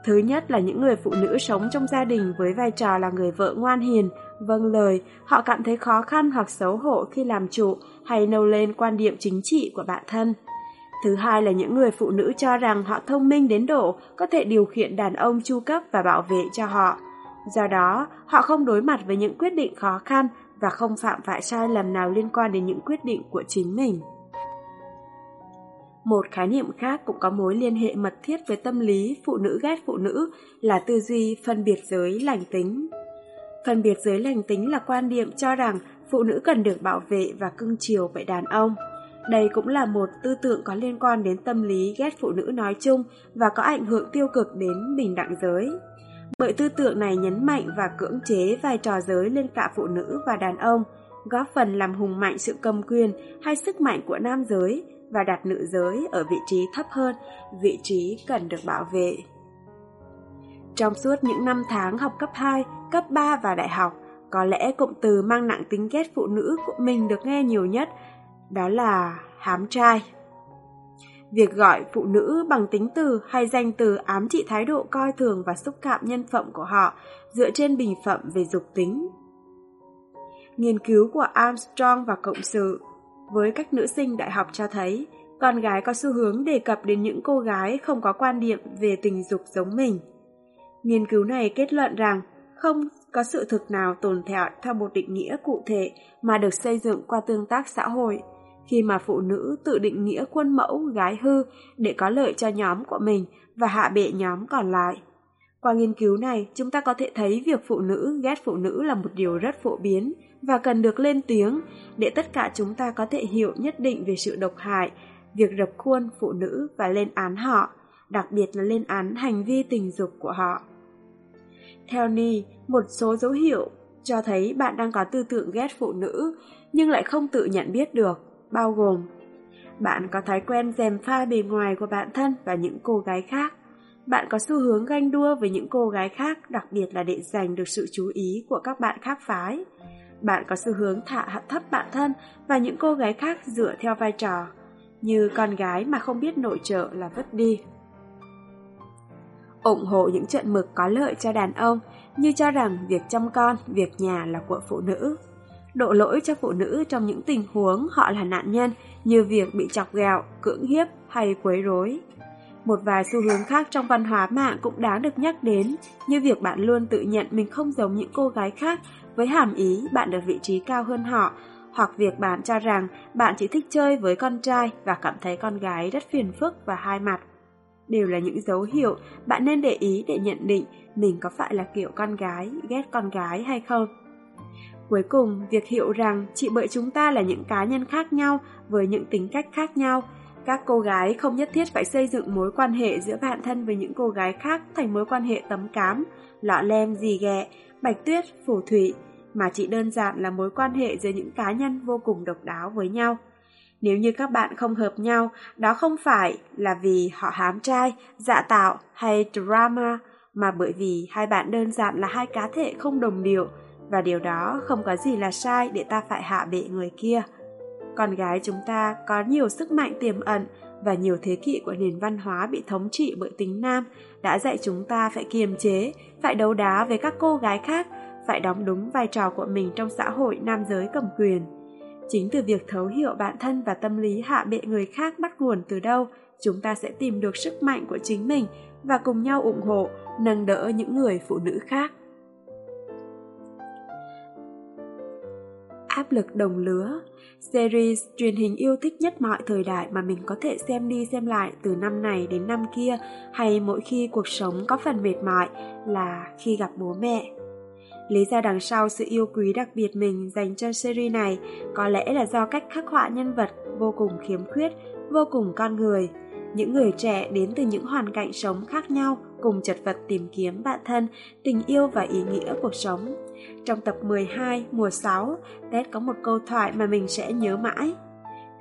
Thứ nhất là những người phụ nữ sống trong gia đình với vai trò là người vợ ngoan hiền, vâng lời, họ cảm thấy khó khăn hoặc xấu hổ khi làm chủ hay nâu lên quan điểm chính trị của bản thân. Thứ hai là những người phụ nữ cho rằng họ thông minh đến độ có thể điều khiển đàn ông chu cấp và bảo vệ cho họ. Do đó, họ không đối mặt với những quyết định khó khăn và không phạm phải sai lầm nào liên quan đến những quyết định của chính mình. Một khái niệm khác cũng có mối liên hệ mật thiết với tâm lý phụ nữ ghét phụ nữ là tư duy phân biệt giới lành tính. Phân biệt giới lành tính là quan điểm cho rằng phụ nữ cần được bảo vệ và cưng chiều bởi đàn ông. Đây cũng là một tư tưởng có liên quan đến tâm lý ghét phụ nữ nói chung và có ảnh hưởng tiêu cực đến bình đẳng giới. Bởi tư tưởng này nhấn mạnh và cưỡng chế vai trò giới lên cả phụ nữ và đàn ông, góp phần làm hùng mạnh sự cầm quyền hay sức mạnh của nam giới và đặt nữ giới ở vị trí thấp hơn, vị trí cần được bảo vệ. Trong suốt những năm tháng học cấp 2, cấp 3 và đại học, có lẽ cụm từ mang nặng tính ghét phụ nữ của mình được nghe nhiều nhất, đó là hám trai. Việc gọi phụ nữ bằng tính từ hay danh từ ám trị thái độ coi thường và xúc phạm nhân phẩm của họ dựa trên bình phẩm về dục tính. Nghiên cứu của Armstrong và Cộng sự với các nữ sinh đại học cho thấy con gái có xu hướng đề cập đến những cô gái không có quan điểm về tình dục giống mình. Nghiên cứu này kết luận rằng không có sự thực nào tồn tại theo một định nghĩa cụ thể mà được xây dựng qua tương tác xã hội. Khi mà phụ nữ tự định nghĩa khuôn mẫu gái hư để có lợi cho nhóm của mình và hạ bệ nhóm còn lại. Qua nghiên cứu này, chúng ta có thể thấy việc phụ nữ ghét phụ nữ là một điều rất phổ biến và cần được lên tiếng để tất cả chúng ta có thể hiểu nhất định về sự độc hại, việc rập khuôn phụ nữ và lên án họ, đặc biệt là lên án hành vi tình dục của họ. Theo Ni, một số dấu hiệu cho thấy bạn đang có tư tưởng ghét phụ nữ nhưng lại không tự nhận biết được, bao gồm bạn có thói quen dèm pha bề ngoài của bản thân và những cô gái khác. Bạn có xu hướng ganh đua với những cô gái khác, đặc biệt là để giành được sự chú ý của các bạn khác phái. Bạn có xu hướng thả hạ thấp bản thân và những cô gái khác dựa theo vai trò, như con gái mà không biết nội trợ là vứt đi ủng hộ những trận mực có lợi cho đàn ông như cho rằng việc chăm con, việc nhà là của phụ nữ. Độ lỗi cho phụ nữ trong những tình huống họ là nạn nhân như việc bị chọc ghẹo, cưỡng hiếp hay quấy rối. Một vài xu hướng khác trong văn hóa mạng cũng đáng được nhắc đến, như việc bạn luôn tự nhận mình không giống những cô gái khác với hàm ý bạn được vị trí cao hơn họ, hoặc việc bạn cho rằng bạn chỉ thích chơi với con trai và cảm thấy con gái rất phiền phức và hai mặt đều là những dấu hiệu bạn nên để ý để nhận định mình có phải là kiểu con gái, ghét con gái hay không. Cuối cùng, việc hiểu rằng chị bởi chúng ta là những cá nhân khác nhau với những tính cách khác nhau. Các cô gái không nhất thiết phải xây dựng mối quan hệ giữa bạn thân với những cô gái khác thành mối quan hệ tấm cám, lọ lem gì ghẹ, bạch tuyết, phù thủy, mà chỉ đơn giản là mối quan hệ giữa những cá nhân vô cùng độc đáo với nhau. Nếu như các bạn không hợp nhau, đó không phải là vì họ hám trai, dạ tạo hay drama, mà bởi vì hai bạn đơn giản là hai cá thể không đồng điệu, và điều đó không có gì là sai để ta phải hạ bệ người kia. Con gái chúng ta có nhiều sức mạnh tiềm ẩn và nhiều thế kỷ của nền văn hóa bị thống trị bởi tính nam đã dạy chúng ta phải kiềm chế, phải đấu đá với các cô gái khác, phải đóng đúng vai trò của mình trong xã hội nam giới cầm quyền. Chính từ việc thấu hiểu bản thân và tâm lý hạ bệ người khác bắt nguồn từ đâu, chúng ta sẽ tìm được sức mạnh của chính mình và cùng nhau ủng hộ, nâng đỡ những người phụ nữ khác. Áp lực đồng lứa Series truyền hình yêu thích nhất mọi thời đại mà mình có thể xem đi xem lại từ năm này đến năm kia hay mỗi khi cuộc sống có phần mệt mỏi là khi gặp bố mẹ. Lý do đằng sau sự yêu quý đặc biệt mình dành cho series này có lẽ là do cách khắc họa nhân vật vô cùng khiếm khuyết, vô cùng con người. Những người trẻ đến từ những hoàn cảnh sống khác nhau cùng chật vật tìm kiếm bạn thân, tình yêu và ý nghĩa cuộc sống. Trong tập 12, mùa 6, Ted có một câu thoại mà mình sẽ nhớ mãi.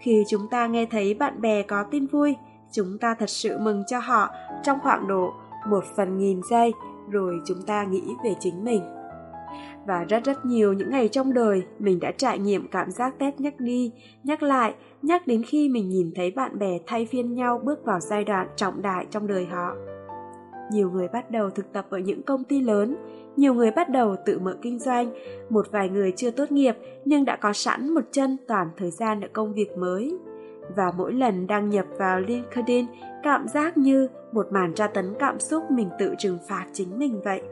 Khi chúng ta nghe thấy bạn bè có tin vui, chúng ta thật sự mừng cho họ trong khoảng độ một phần nghìn giây, rồi chúng ta nghĩ về chính mình và rất rất nhiều những ngày trong đời mình đã trải nghiệm cảm giác Tết nhắc đi, nhắc lại, nhắc đến khi mình nhìn thấy bạn bè thay phiên nhau bước vào giai đoạn trọng đại trong đời họ. Nhiều người bắt đầu thực tập ở những công ty lớn, nhiều người bắt đầu tự mở kinh doanh, một vài người chưa tốt nghiệp nhưng đã có sẵn một chân toàn thời gian ở công việc mới. Và mỗi lần đăng nhập vào LinkedIn, cảm giác như một màn tra tấn cảm xúc mình tự trừng phạt chính mình vậy.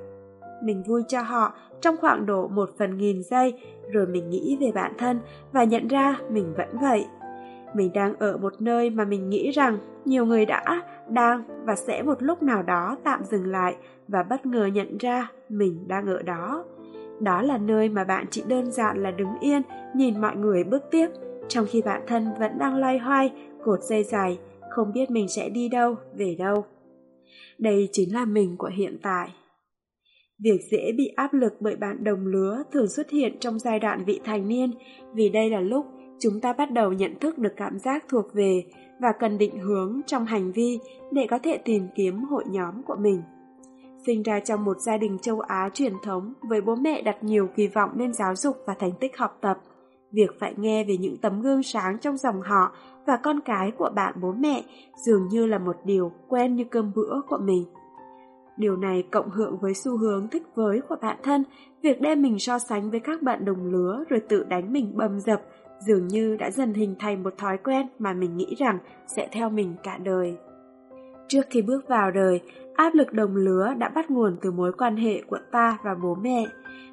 Mình vui cho họ trong khoảng độ một phần nghìn giây, rồi mình nghĩ về bản thân và nhận ra mình vẫn vậy. Mình đang ở một nơi mà mình nghĩ rằng nhiều người đã, đang và sẽ một lúc nào đó tạm dừng lại và bất ngờ nhận ra mình đang ở đó. Đó là nơi mà bạn chỉ đơn giản là đứng yên, nhìn mọi người bước tiếp, trong khi bản thân vẫn đang loay hoay, cột dây dài, không biết mình sẽ đi đâu, về đâu. Đây chính là mình của hiện tại. Việc dễ bị áp lực bởi bạn đồng lứa thường xuất hiện trong giai đoạn vị thành niên vì đây là lúc chúng ta bắt đầu nhận thức được cảm giác thuộc về và cần định hướng trong hành vi để có thể tìm kiếm hội nhóm của mình. Sinh ra trong một gia đình châu Á truyền thống với bố mẹ đặt nhiều kỳ vọng lên giáo dục và thành tích học tập, việc phải nghe về những tấm gương sáng trong dòng họ và con cái của bạn bố mẹ dường như là một điều quen như cơm bữa của mình. Điều này cộng hưởng với xu hướng thích với của bản thân, việc đem mình so sánh với các bạn đồng lứa rồi tự đánh mình bầm dập, dường như đã dần hình thành một thói quen mà mình nghĩ rằng sẽ theo mình cả đời. Trước khi bước vào đời, áp lực đồng lứa đã bắt nguồn từ mối quan hệ của ta và bố mẹ.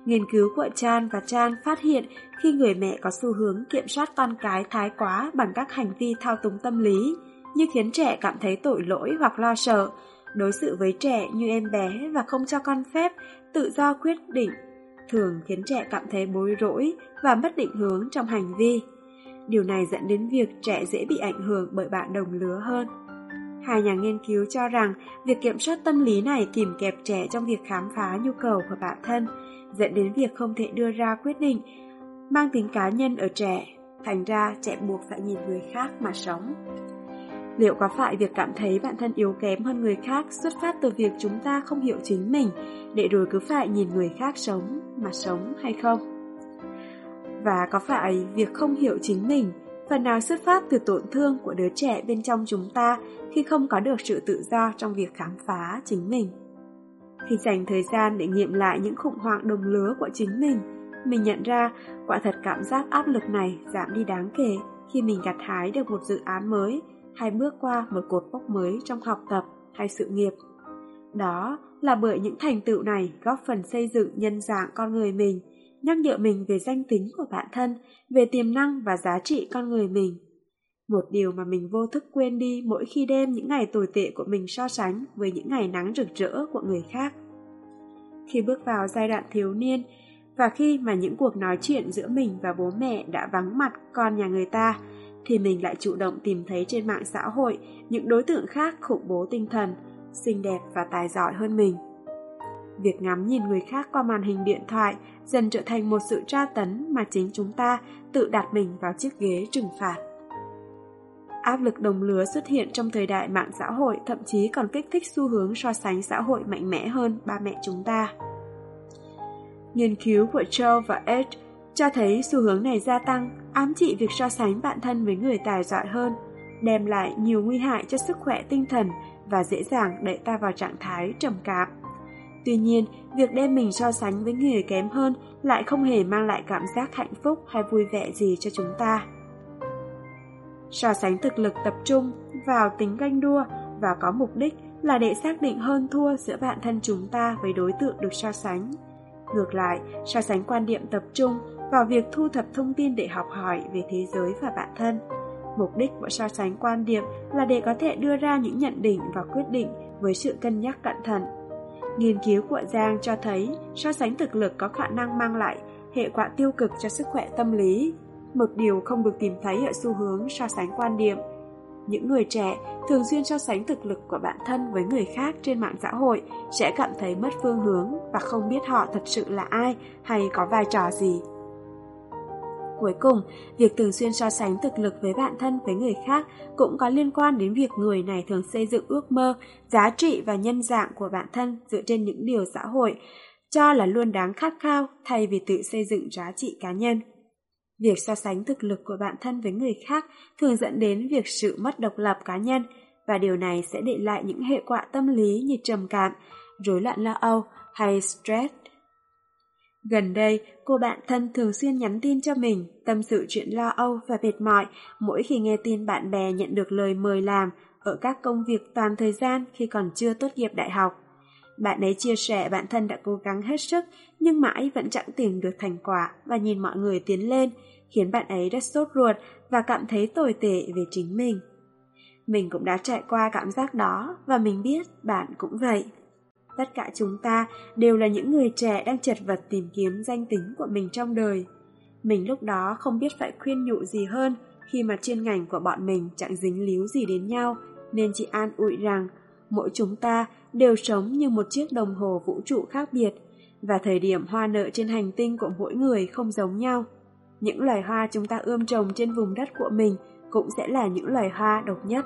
Nghiên cứu của Chan và Chan phát hiện khi người mẹ có xu hướng kiểm soát con cái thái quá bằng các hành vi thao túng tâm lý, như khiến trẻ cảm thấy tội lỗi hoặc lo sợ, đối xử với trẻ như em bé và không cho con phép tự do quyết định, thường khiến trẻ cảm thấy bối rối và mất định hướng trong hành vi. Điều này dẫn đến việc trẻ dễ bị ảnh hưởng bởi bạn đồng lứa hơn. Hai nhà nghiên cứu cho rằng việc kiểm soát tâm lý này kìm kẹp trẻ trong việc khám phá nhu cầu của bản thân, dẫn đến việc không thể đưa ra quyết định mang tính cá nhân ở trẻ, thành ra trẻ buộc phải nhìn người khác mà sống. Liệu có phải việc cảm thấy bản thân yếu kém hơn người khác xuất phát từ việc chúng ta không hiểu chính mình, để rồi cứ phải nhìn người khác sống mà sống hay không? Và có phải việc không hiểu chính mình phần nào xuất phát từ tổn thương của đứa trẻ bên trong chúng ta khi không có được sự tự do trong việc khám phá chính mình? Khi dành thời gian để nghiệm lại những khủng hoảng đồng lứa của chính mình, mình nhận ra quả thật cảm giác áp lực này giảm đi đáng kể khi mình gặt hái được một dự án mới hay bước qua một cột mốc mới trong học tập hay sự nghiệp. Đó là bởi những thành tựu này góp phần xây dựng nhân dạng con người mình, nhắc nhở mình về danh tính của bản thân, về tiềm năng và giá trị con người mình. Một điều mà mình vô thức quên đi mỗi khi đêm những ngày tồi tệ của mình so sánh với những ngày nắng rực rỡ của người khác. Khi bước vào giai đoạn thiếu niên, và khi mà những cuộc nói chuyện giữa mình và bố mẹ đã vắng mặt con nhà người ta, thì mình lại chủ động tìm thấy trên mạng xã hội những đối tượng khác khủng bố tinh thần, xinh đẹp và tài giỏi hơn mình. Việc ngắm nhìn người khác qua màn hình điện thoại dần trở thành một sự tra tấn mà chính chúng ta tự đặt mình vào chiếc ghế trừng phạt. Áp lực đồng lứa xuất hiện trong thời đại mạng xã hội thậm chí còn kích thích xu hướng so sánh xã hội mạnh mẽ hơn ba mẹ chúng ta. Nghiên cứu của Joe và Ed cho thấy xu hướng này gia tăng, ám chỉ việc so sánh bản thân với người tài giỏi hơn, đem lại nhiều nguy hại cho sức khỏe tinh thần và dễ dàng đẩy ta vào trạng thái trầm cảm. Tuy nhiên, việc đem mình so sánh với người kém hơn lại không hề mang lại cảm giác hạnh phúc hay vui vẻ gì cho chúng ta. So sánh thực lực tập trung vào tính ganh đua và có mục đích là để xác định hơn thua giữa bản thân chúng ta với đối tượng được so sánh. Ngược lại, so sánh quan điểm tập trung vào việc thu thập thông tin để học hỏi về thế giới và bản thân. Mục đích của so sánh quan điểm là để có thể đưa ra những nhận định và quyết định với sự cân nhắc cẩn thận. Nghiên cứu của Giang cho thấy so sánh thực lực có khả năng mang lại hệ quả tiêu cực cho sức khỏe tâm lý, một điều không được tìm thấy ở xu hướng so sánh quan điểm. Những người trẻ thường xuyên so sánh thực lực của bản thân với người khác trên mạng xã hội sẽ cảm thấy mất phương hướng và không biết họ thật sự là ai hay có vai trò gì. Cuối cùng, việc thường xuyên so sánh thực lực với bản thân với người khác cũng có liên quan đến việc người này thường xây dựng ước mơ, giá trị và nhân dạng của bản thân dựa trên những điều xã hội cho là luôn đáng khát khao thay vì tự xây dựng giá trị cá nhân. Việc so sánh thực lực của bản thân với người khác thường dẫn đến việc sự mất độc lập cá nhân và điều này sẽ để lại những hệ quả tâm lý như trầm cảm, rối loạn lo âu hay stress. Gần đây, cô bạn thân thường xuyên nhắn tin cho mình, tâm sự chuyện lo âu và mệt mỏi mỗi khi nghe tin bạn bè nhận được lời mời làm ở các công việc toàn thời gian khi còn chưa tốt nghiệp đại học. Bạn ấy chia sẻ bản thân đã cố gắng hết sức nhưng mãi vẫn chẳng tìm được thành quả và nhìn mọi người tiến lên, khiến bạn ấy rất sốt ruột và cảm thấy tồi tệ về chính mình. Mình cũng đã trải qua cảm giác đó và mình biết bạn cũng vậy. Tất cả chúng ta đều là những người trẻ đang chật vật tìm kiếm danh tính của mình trong đời. Mình lúc đó không biết phải khuyên nhủ gì hơn khi mà chuyên ngành của bọn mình chẳng dính líu gì đến nhau, nên chị an ủi rằng mỗi chúng ta đều sống như một chiếc đồng hồ vũ trụ khác biệt và thời điểm hoa nở trên hành tinh của mỗi người không giống nhau. Những loài hoa chúng ta ươm trồng trên vùng đất của mình cũng sẽ là những loài hoa độc nhất.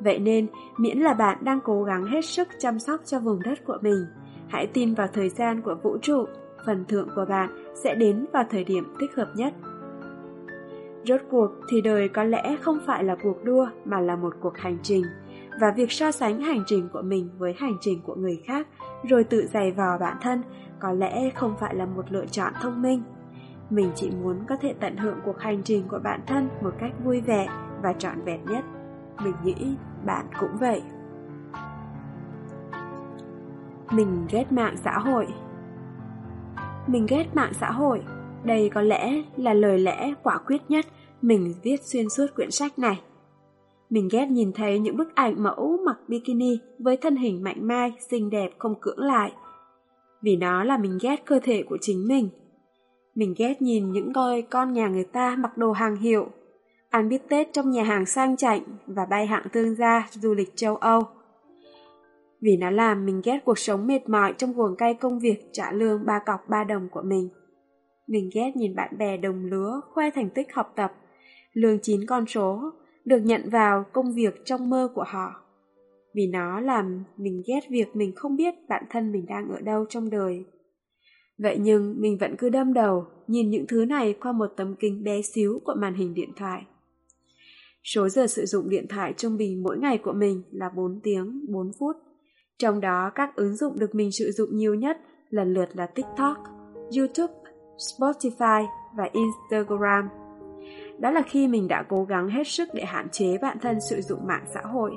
Vậy nên, miễn là bạn đang cố gắng hết sức chăm sóc cho vùng đất của mình, hãy tin vào thời gian của vũ trụ, phần thưởng của bạn sẽ đến vào thời điểm thích hợp nhất. Rốt cuộc thì đời có lẽ không phải là cuộc đua mà là một cuộc hành trình, và việc so sánh hành trình của mình với hành trình của người khác rồi tự giày vò bản thân có lẽ không phải là một lựa chọn thông minh. Mình chỉ muốn có thể tận hưởng cuộc hành trình của bản thân một cách vui vẻ và trọn vẹn nhất. Mình nghĩ bạn cũng vậy. Mình ghét mạng xã hội Mình ghét mạng xã hội Đây có lẽ là lời lẽ quả quyết nhất mình viết xuyên suốt quyển sách này. Mình ghét nhìn thấy những bức ảnh mẫu mặc bikini với thân hình mạnh mai, xinh đẹp không cưỡng lại. Vì nó là mình ghét cơ thể của chính mình. Mình ghét nhìn những coi con nhà người ta mặc đồ hàng hiệu, ăn biết Tết trong nhà hàng sang chảnh và bay hạng thương gia du lịch châu Âu. Vì nó làm mình ghét cuộc sống mệt mỏi trong vườn cay công việc trả lương ba cọc ba đồng của mình. Mình ghét nhìn bạn bè đồng lứa khoe thành tích học tập, lương chín con số, được nhận vào công việc trong mơ của họ. Vì nó làm mình ghét việc mình không biết bản thân mình đang ở đâu trong đời. Vậy nhưng mình vẫn cứ đâm đầu, nhìn những thứ này qua một tấm kính bé xíu của màn hình điện thoại. Số giờ sử dụng điện thoại trung bình mỗi ngày của mình là 4 tiếng 4 phút. Trong đó các ứng dụng được mình sử dụng nhiều nhất lần lượt là TikTok, YouTube, Spotify và Instagram. Đó là khi mình đã cố gắng hết sức để hạn chế bản thân sử dụng mạng xã hội.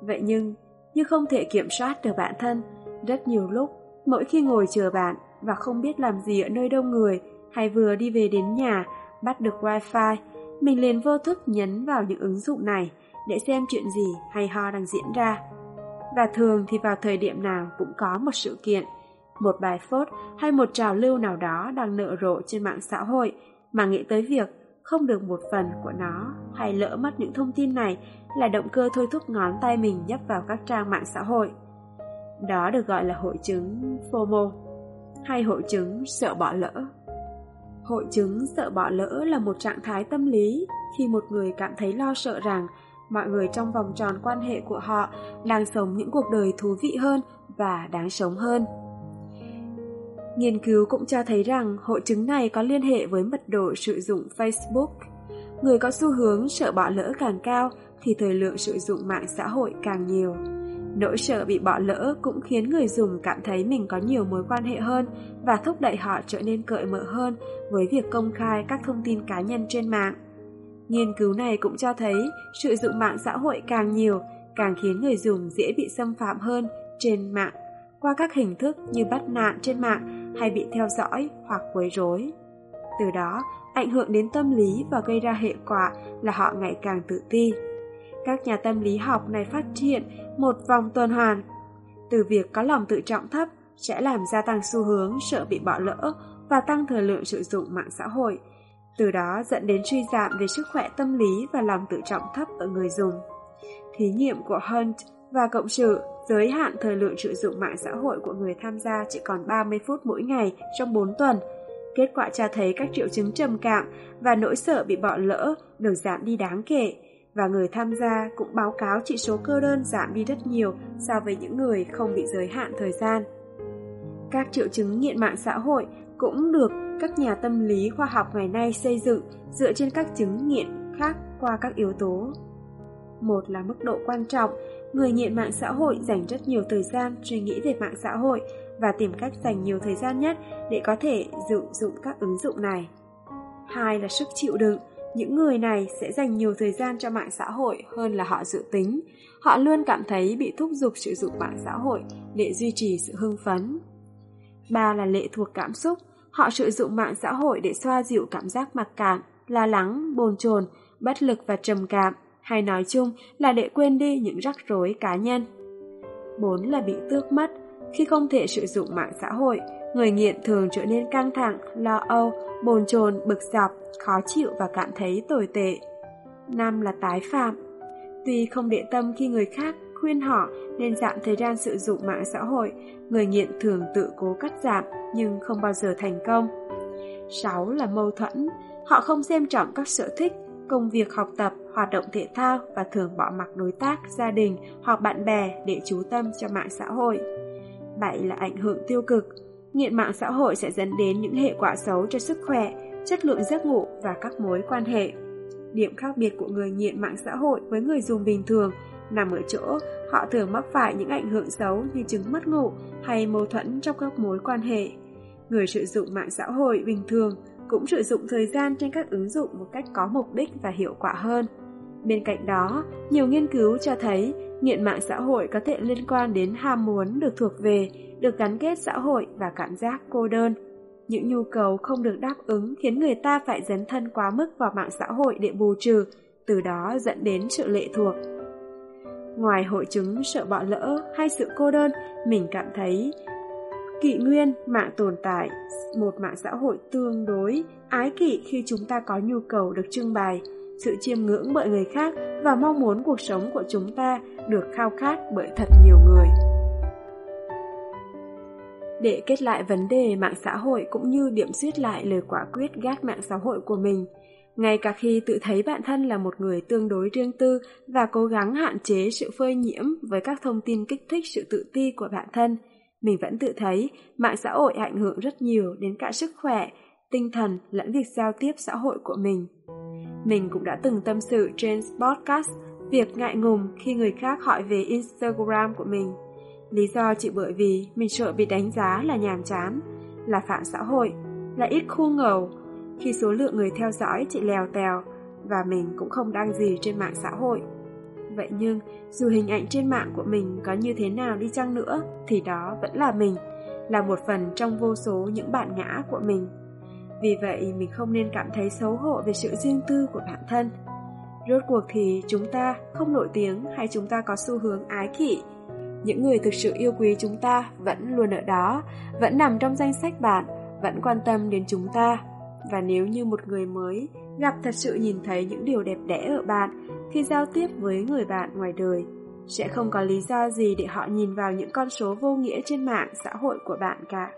Vậy nhưng, như không thể kiểm soát được bản thân, rất nhiều lúc, mỗi khi ngồi chờ bạn và không biết làm gì ở nơi đông người hay vừa đi về đến nhà, bắt được wifi, mình liền vô thức nhấn vào những ứng dụng này để xem chuyện gì hay ho đang diễn ra. Và thường thì vào thời điểm nào cũng có một sự kiện, một bài phốt hay một trào lưu nào đó đang nở rộ trên mạng xã hội mà nghĩ tới việc không được một phần của nó hay lỡ mất những thông tin này là động cơ thôi thúc ngón tay mình nhấp vào các trang mạng xã hội. Đó được gọi là hội chứng FOMO hay hội chứng sợ bỏ lỡ. Hội chứng sợ bỏ lỡ là một trạng thái tâm lý khi một người cảm thấy lo sợ rằng mọi người trong vòng tròn quan hệ của họ đang sống những cuộc đời thú vị hơn và đáng sống hơn. Nghiên cứu cũng cho thấy rằng hội chứng này có liên hệ với mật độ sử dụng Facebook. Người có xu hướng sợ bỏ lỡ càng cao thì thời lượng sử dụng mạng xã hội càng nhiều. Nỗi sợ bị bỏ lỡ cũng khiến người dùng cảm thấy mình có nhiều mối quan hệ hơn và thúc đẩy họ trở nên cởi mở hơn với việc công khai các thông tin cá nhân trên mạng. Nghiên cứu này cũng cho thấy sử dụng mạng xã hội càng nhiều càng khiến người dùng dễ bị xâm phạm hơn trên mạng qua các hình thức như bắt nạn trên mạng hay bị theo dõi hoặc quấy rối. Từ đó, ảnh hưởng đến tâm lý và gây ra hệ quả là họ ngày càng tự ti. Các nhà tâm lý học này phát hiện một vòng tuần hoàn. Từ việc có lòng tự trọng thấp sẽ làm gia tăng xu hướng sợ bị bỏ lỡ và tăng thời lượng sử dụng mạng xã hội, từ đó dẫn đến suy giảm về sức khỏe tâm lý và lòng tự trọng thấp ở người dùng. Thí nghiệm của Hunt và cộng sự giới hạn thời lượng sử dụng mạng xã hội của người tham gia chỉ còn 30 phút mỗi ngày trong 4 tuần. Kết quả cho thấy các triệu chứng trầm cảm và nỗi sợ bị bỏ lỡ được giảm đi đáng kể, và người tham gia cũng báo cáo chỉ số cơ đơn giảm đi rất nhiều so với những người không bị giới hạn thời gian. Các triệu chứng nghiện mạng xã hội cũng được các nhà tâm lý khoa học ngày nay xây dựng dựa trên các chứng nghiện khác qua các yếu tố. Một là mức độ quan trọng, người nghiện mạng xã hội dành rất nhiều thời gian suy nghĩ về mạng xã hội và tìm cách dành nhiều thời gian nhất để có thể sử dụng các ứng dụng này. Hai là sức chịu đựng, những người này sẽ dành nhiều thời gian cho mạng xã hội hơn là họ dự tính. Họ luôn cảm thấy bị thúc giục sử dụng mạng xã hội để duy trì sự hưng phấn. Ba là lệ thuộc cảm xúc, họ sử dụng mạng xã hội để xoa dịu cảm giác mặc cảm, lo lắng, bồn chồn, bất lực và trầm cảm hay nói chung là để quên đi những rắc rối cá nhân. 4 là bị tước mất. Khi không thể sử dụng mạng xã hội, người nghiện thường trở nên căng thẳng, lo âu, bồn chồn, bực dọc, khó chịu và cảm thấy tồi tệ. 5 là tái phạm. Tuy không để tâm khi người khác khuyên họ nên giảm thời gian sử dụng mạng xã hội, người nghiện thường tự cố cắt giảm nhưng không bao giờ thành công. 6 là mâu thuẫn. Họ không xem trọng các sở thích, công việc học tập, hoạt động thể thao và thường bỏ mặc đối tác, gia đình hoặc bạn bè để chú tâm cho mạng xã hội. 7 là ảnh hưởng tiêu cực. Nghiện mạng xã hội sẽ dẫn đến những hệ quả xấu cho sức khỏe, chất lượng giấc ngủ và các mối quan hệ. Điểm khác biệt của người nghiện mạng xã hội với người dùng bình thường nằm ở chỗ họ thường mắc phải những ảnh hưởng xấu như chứng mất ngủ hay mâu thuẫn trong các mối quan hệ. Người sử dụng mạng xã hội bình thường cũng sử dụng thời gian trên các ứng dụng một cách có mục đích và hiệu quả hơn. Bên cạnh đó, nhiều nghiên cứu cho thấy nghiện mạng xã hội có thể liên quan đến ham muốn được thuộc về, được gắn kết xã hội và cảm giác cô đơn. Những nhu cầu không được đáp ứng khiến người ta phải dấn thân quá mức vào mạng xã hội để bù trừ, từ đó dẫn đến sự lệ thuộc. Ngoài hội chứng sợ bỏ lỡ hay sự cô đơn, mình cảm thấy kỵ nguyên mạng tồn tại một mạng xã hội tương đối ái kỵ khi chúng ta có nhu cầu được trưng bày, sự chiêm ngưỡng bởi người khác và mong muốn cuộc sống của chúng ta được khao khát bởi thật nhiều người. Để kết lại vấn đề mạng xã hội cũng như điểm suyết lại lời quả quyết gác mạng xã hội của mình, ngay cả khi tự thấy bản thân là một người tương đối riêng tư và cố gắng hạn chế sự phơi nhiễm với các thông tin kích thích sự tự ti của bản thân, mình vẫn tự thấy mạng xã hội ảnh hưởng rất nhiều đến cả sức khỏe, tinh thần lẫn việc giao tiếp xã hội của mình. Mình cũng đã từng tâm sự trên podcast việc ngại ngùng khi người khác hỏi về Instagram của mình. Lý do chỉ bởi vì mình sợ bị đánh giá là nhàm chán, là phạm xã hội, là ít khu ngầu, khi số lượng người theo dõi chị lèo tèo và mình cũng không đăng gì trên mạng xã hội. Vậy nhưng, dù hình ảnh trên mạng của mình có như thế nào đi chăng nữa, thì đó vẫn là mình, là một phần trong vô số những bản ngã của mình. Vì vậy, mình không nên cảm thấy xấu hổ về sự riêng tư của bản thân. Rốt cuộc thì chúng ta không nổi tiếng hay chúng ta có xu hướng ái kỷ. Những người thực sự yêu quý chúng ta vẫn luôn ở đó, vẫn nằm trong danh sách bạn, vẫn quan tâm đến chúng ta. Và nếu như một người mới gặp thật sự nhìn thấy những điều đẹp đẽ ở bạn khi giao tiếp với người bạn ngoài đời, sẽ không có lý do gì để họ nhìn vào những con số vô nghĩa trên mạng xã hội của bạn cả.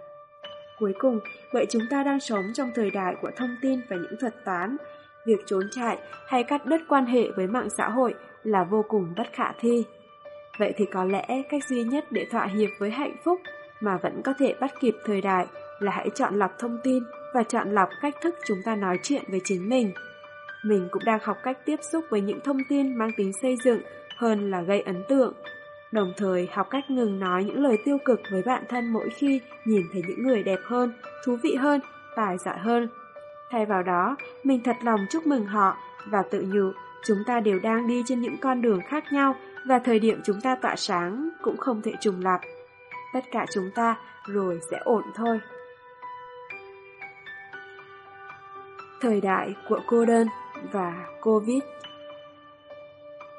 Cuối cùng, vậy chúng ta đang sống trong thời đại của thông tin và những thuật toán. Việc trốn chạy hay cắt đứt quan hệ với mạng xã hội là vô cùng bất khả thi. Vậy thì có lẽ cách duy nhất để thỏa hiệp với hạnh phúc mà vẫn có thể bắt kịp thời đại là hãy chọn lọc thông tin và chọn lọc cách thức chúng ta nói chuyện với chính mình. Mình cũng đang học cách tiếp xúc với những thông tin mang tính xây dựng hơn là gây ấn tượng. Đồng thời học cách ngừng nói những lời tiêu cực với bản thân mỗi khi nhìn thấy những người đẹp hơn, thú vị hơn, tài giỏi hơn. Thay vào đó, mình thật lòng chúc mừng họ và tự nhủ chúng ta đều đang đi trên những con đường khác nhau và thời điểm chúng ta tỏa sáng cũng không thể trùng lặp. Tất cả chúng ta rồi sẽ ổn thôi. Thời đại của cô đơn và Covid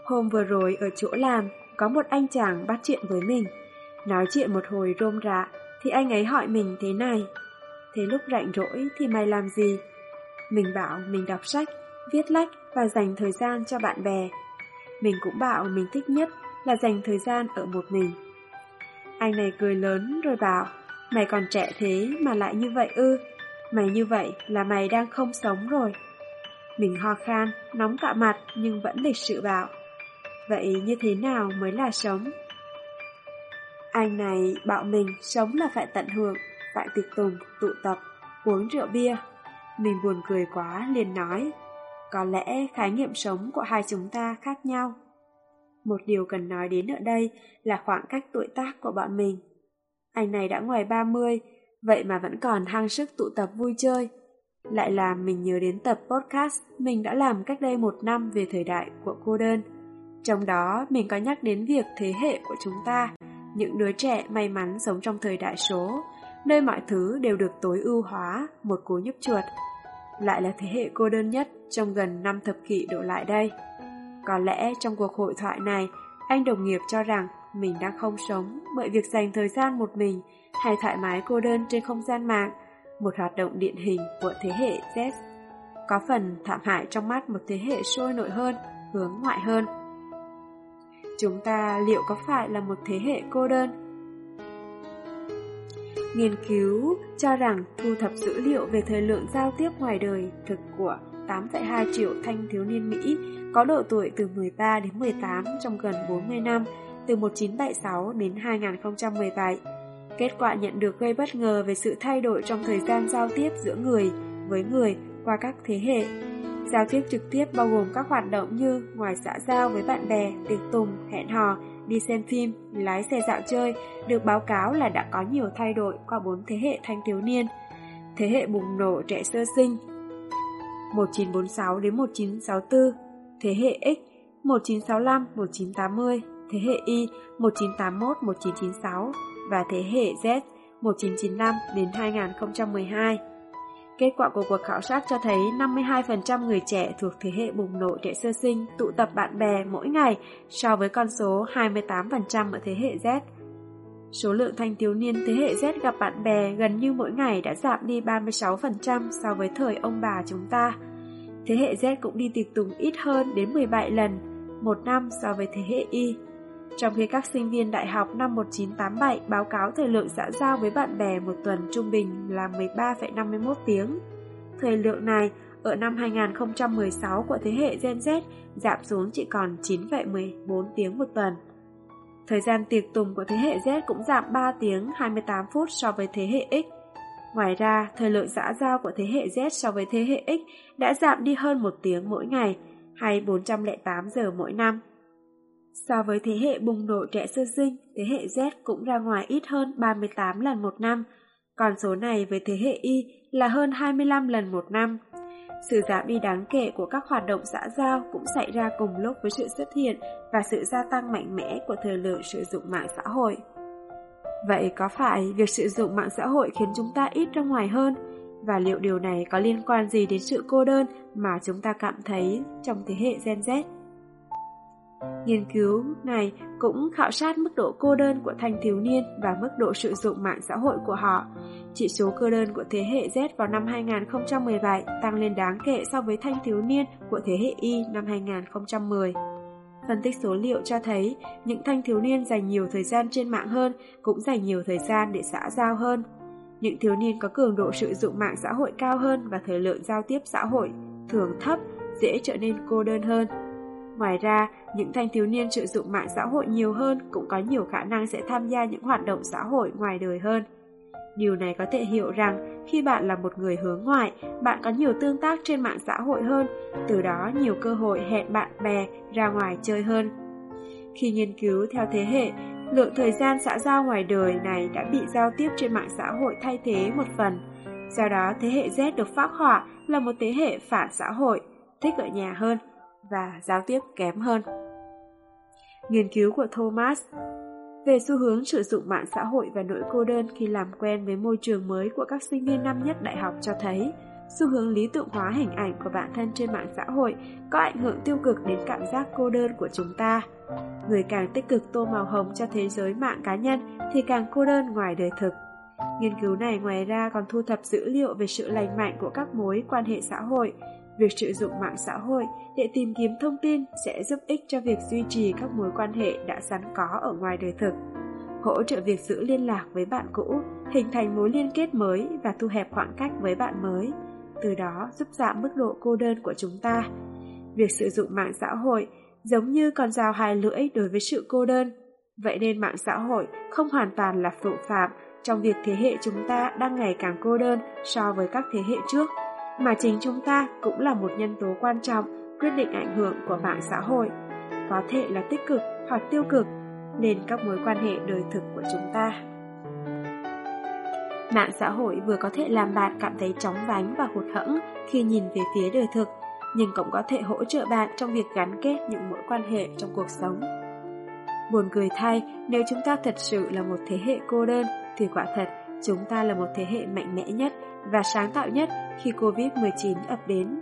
Hôm vừa rồi ở chỗ làm, có một anh chàng bắt chuyện với mình. Nói chuyện một hồi rôm rạ, thì anh ấy hỏi mình thế này. Thế lúc rảnh rỗi thì mày làm gì? Mình bảo mình đọc sách, viết lách và dành thời gian cho bạn bè. Mình cũng bảo mình thích nhất là dành thời gian ở một mình. Anh này cười lớn rồi bảo, mày còn trẻ thế mà lại như vậy ư? Mày như vậy là mày đang không sống rồi. Mình ho khan, nóng cả mặt nhưng vẫn lịch sự bảo. Vậy như thế nào mới là sống? Anh này bảo mình sống là phải tận hưởng, phải tiệc tùng, tụ tập, uống rượu bia. Mình buồn cười quá liền nói, có lẽ khái niệm sống của hai chúng ta khác nhau. Một điều cần nói đến ở đây là khoảng cách tuổi tác của bọn mình. Anh này đã ngoài 30, vậy mà vẫn còn hăng sức tụ tập vui chơi. Lại làm mình nhớ đến tập podcast mình đã làm cách đây một năm về thời đại của cô đơn. Trong đó mình có nhắc đến việc thế hệ của chúng ta, những đứa trẻ may mắn sống trong thời đại số, nơi mọi thứ đều được tối ưu hóa, một cú nhấp chuột. Lại là thế hệ cô đơn nhất trong gần năm thập kỷ đổ lại đây. Có lẽ trong cuộc hội thoại này, anh đồng nghiệp cho rằng mình đang không sống bởi việc dành thời gian một mình hay thoải mái cô đơn trên không gian mạng, một hoạt động điển hình của thế hệ Z. Có phần thảm hại trong mắt một thế hệ sôi nổi hơn, hướng ngoại hơn. Chúng ta liệu có phải là một thế hệ cô đơn? Nghiên cứu cho rằng thu thập dữ liệu về thời lượng giao tiếp ngoài đời thực của 8,2 triệu thanh thiếu niên Mỹ có độ tuổi từ 13 đến 18 trong gần 40 năm, từ 1976 đến 2017. Kết quả nhận được gây bất ngờ về sự thay đổi trong thời gian giao tiếp giữa người với người qua các thế hệ. Giao tiếp trực tiếp bao gồm các hoạt động như ngoài xã giao với bạn bè, tiệc tùng, hẹn hò, đi xem phim, lái xe dạo chơi, được báo cáo là đã có nhiều thay đổi qua bốn thế hệ thanh thiếu niên. Thế hệ bùng nổ trẻ sơ sinh 1946 đến 1964, thế hệ X 1965, 1980, thế hệ Y 1981, 1996 và thế hệ Z 1995 đến 2012. Kết quả của cuộc khảo sát cho thấy 52% người trẻ thuộc thế hệ bùng nổ trẻ sơ sinh tụ tập bạn bè mỗi ngày so với con số 28% ở thế hệ Z. Số lượng thanh thiếu niên thế hệ Z gặp bạn bè gần như mỗi ngày đã giảm đi 36% so với thời ông bà chúng ta. Thế hệ Z cũng đi tiệc tùng ít hơn đến 17 lần, một năm so với thế hệ Y. Trong khi các sinh viên đại học năm 1987 báo cáo thời lượng xã giao với bạn bè một tuần trung bình là 13,51 tiếng. Thời lượng này ở năm 2016 của thế hệ Gen Z giảm xuống chỉ còn 9,14 tiếng một tuần. Thời gian tiệc tùng của thế hệ Z cũng giảm 3 tiếng 28 phút so với thế hệ X. Ngoài ra, thời lượng xã giao của thế hệ Z so với thế hệ X đã giảm đi hơn 1 tiếng mỗi ngày, hay 408 giờ mỗi năm. So với thế hệ bùng nổ trẻ sơ sinh, thế hệ Z cũng ra ngoài ít hơn 38 lần một năm, còn số này với thế hệ Y là hơn 25 lần một năm. Sự giảm đi đáng kể của các hoạt động xã giao cũng xảy ra cùng lúc với sự xuất hiện và sự gia tăng mạnh mẽ của thời lượng sử dụng mạng xã hội. Vậy có phải việc sử dụng mạng xã hội khiến chúng ta ít ra ngoài hơn? Và liệu điều này có liên quan gì đến sự cô đơn mà chúng ta cảm thấy trong thế hệ Gen Z? Nghiên cứu này cũng khảo sát mức độ cô đơn của thanh thiếu niên và mức độ sử dụng mạng xã hội của họ. Chỉ số cô đơn của thế hệ Z vào năm 2017 tăng lên đáng kể so với thanh thiếu niên của thế hệ Y năm 2010. Phân tích số liệu cho thấy những thanh thiếu niên dành nhiều thời gian trên mạng hơn cũng dành nhiều thời gian để xã giao hơn. Những thiếu niên có cường độ sử dụng mạng xã hội cao hơn và thời lượng giao tiếp xã hội thường thấp, dễ trở nên cô đơn hơn. Ngoài ra, những thanh thiếu niên sử dụng mạng xã hội nhiều hơn cũng có nhiều khả năng sẽ tham gia những hoạt động xã hội ngoài đời hơn. Điều này có thể hiểu rằng khi bạn là một người hướng ngoại, bạn có nhiều tương tác trên mạng xã hội hơn, từ đó nhiều cơ hội hẹn bạn bè ra ngoài chơi hơn. Khi nghiên cứu theo thế hệ, lượng thời gian xã giao ngoài đời này đã bị giao tiếp trên mạng xã hội thay thế một phần. Do đó, thế hệ Z được phác họa là một thế hệ phản xã hội, thích ở nhà hơn và giao tiếp kém hơn. Nghiên cứu của Thomas về xu hướng sử dụng mạng xã hội và nỗi cô đơn khi làm quen với môi trường mới của các sinh viên năm nhất đại học cho thấy xu hướng lý tưởng hóa hình ảnh của bản thân trên mạng xã hội có ảnh hưởng tiêu cực đến cảm giác cô đơn của chúng ta. Người càng tích cực tô màu hồng cho thế giới mạng cá nhân thì càng cô đơn ngoài đời thực. Nghiên cứu này ngoài ra còn thu thập dữ liệu về sự lành mạnh của các mối quan hệ xã hội, Việc sử dụng mạng xã hội để tìm kiếm thông tin sẽ giúp ích cho việc duy trì các mối quan hệ đã sẵn có ở ngoài đời thực, hỗ trợ việc giữ liên lạc với bạn cũ, hình thành mối liên kết mới và thu hẹp khoảng cách với bạn mới, từ đó giúp giảm mức độ cô đơn của chúng ta. Việc sử dụng mạng xã hội giống như con dao hai lưỡi đối với sự cô đơn. Vậy nên mạng xã hội không hoàn toàn là phụ phạm trong việc thế hệ chúng ta đang ngày càng cô đơn so với các thế hệ trước mà chính chúng ta cũng là một nhân tố quan trọng quyết định ảnh hưởng của mạng xã hội, có thể là tích cực hoặc tiêu cực lên các mối quan hệ đời thực của chúng ta. Mạng xã hội vừa có thể làm bạn cảm thấy chóng vánh và hụt hẫng khi nhìn về phía đời thực, nhưng cũng có thể hỗ trợ bạn trong việc gắn kết những mối quan hệ trong cuộc sống. Buồn cười thay, nếu chúng ta thật sự là một thế hệ cô đơn, thì quả thật chúng ta là một thế hệ mạnh mẽ nhất và sáng tạo nhất khi Covid-19 ập đến.